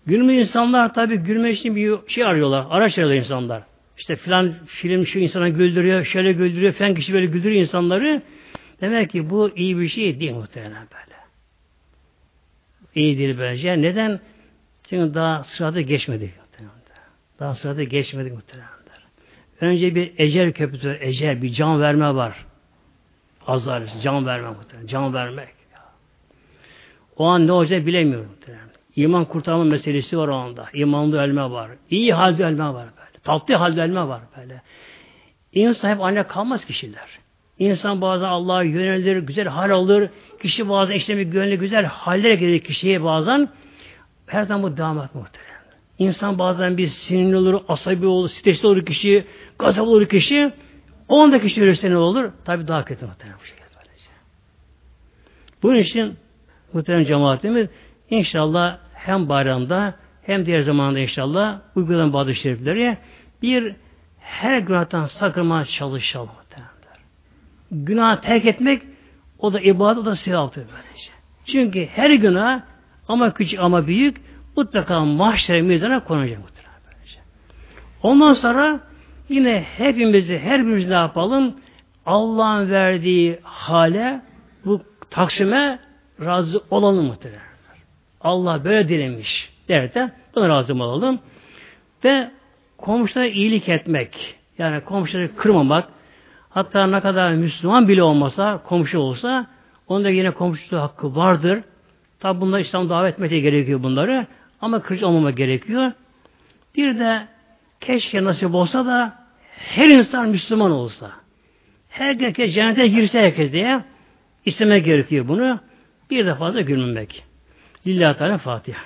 Gülme insanlar tabi gülme için bir şey arıyorlar. Araç arıyorlar insanlar. işte filan film şu insana güldürüyor, şöyle güldürüyor, falan kişi böyle güldürüyor insanları. Demek ki bu iyi bir şey değil muhtemelen böyle. İyi değil bence. Neden? Çünkü daha sırada geçmedi. Daha sırada geçmedi muhtemelen. Önce bir ecel köprüsü, ecel, bir can verme var. Azar, can verme muhtemelen. Can vermek. O an ne olacak bilemiyorum muhtemelen. İman kurtarma meselesi var o anda. İmanlı ölme var. İyi halde ölme var böyle. Tatlı halde ölme var böyle. İnsan hep anne kalmaz kişiler. İnsan bazen Allah'a yönelir, güzel hal alır. Kişi bazen işte bir gönlü güzel hallere gelir kişiye bazen. Her zaman bu devam et muhtemelen. İnsan bazen bir sinirli olur, asabi olur, stresli olur kişi, gazap olur kişi. O anda kişi ölürse ne olur? Tabi daha kötü muhtemelen bu şekilde. Bunun için muhtemelen cemaatimiz inşallah hem bayramda hem diğer zamanda inşallah uygulanan bazı şerifleri bir her günahtan sakınmaya çalışalım. Günah terk etmek o da ibadet, o da sevaptır böylece. Çünkü her günah ama küçük ama büyük mutlaka mahşere mizana konacak mutlaka böylece. Ondan sonra yine hepimizi, her birimiz ne yapalım? Allah'ın verdiği hale bu taksime razı olalım muhtemelen. Allah böyle dilemiş derken buna razı olalım. Ve komşulara iyilik etmek. Yani komşuları kırmamak. Hatta ne kadar Müslüman bile olmasa, komşu olsa onda yine komşu hakkı vardır. Tabi bunlar İslam davet etmeye gerekiyor bunları. Ama kırıcı olmama gerekiyor. Bir de keşke nasip olsa da her insan Müslüman olsa. Herkes cennete girse herkes diye istemek gerekiyor bunu. Bir defa da gülmemek. Lillahi Teala Fatiha.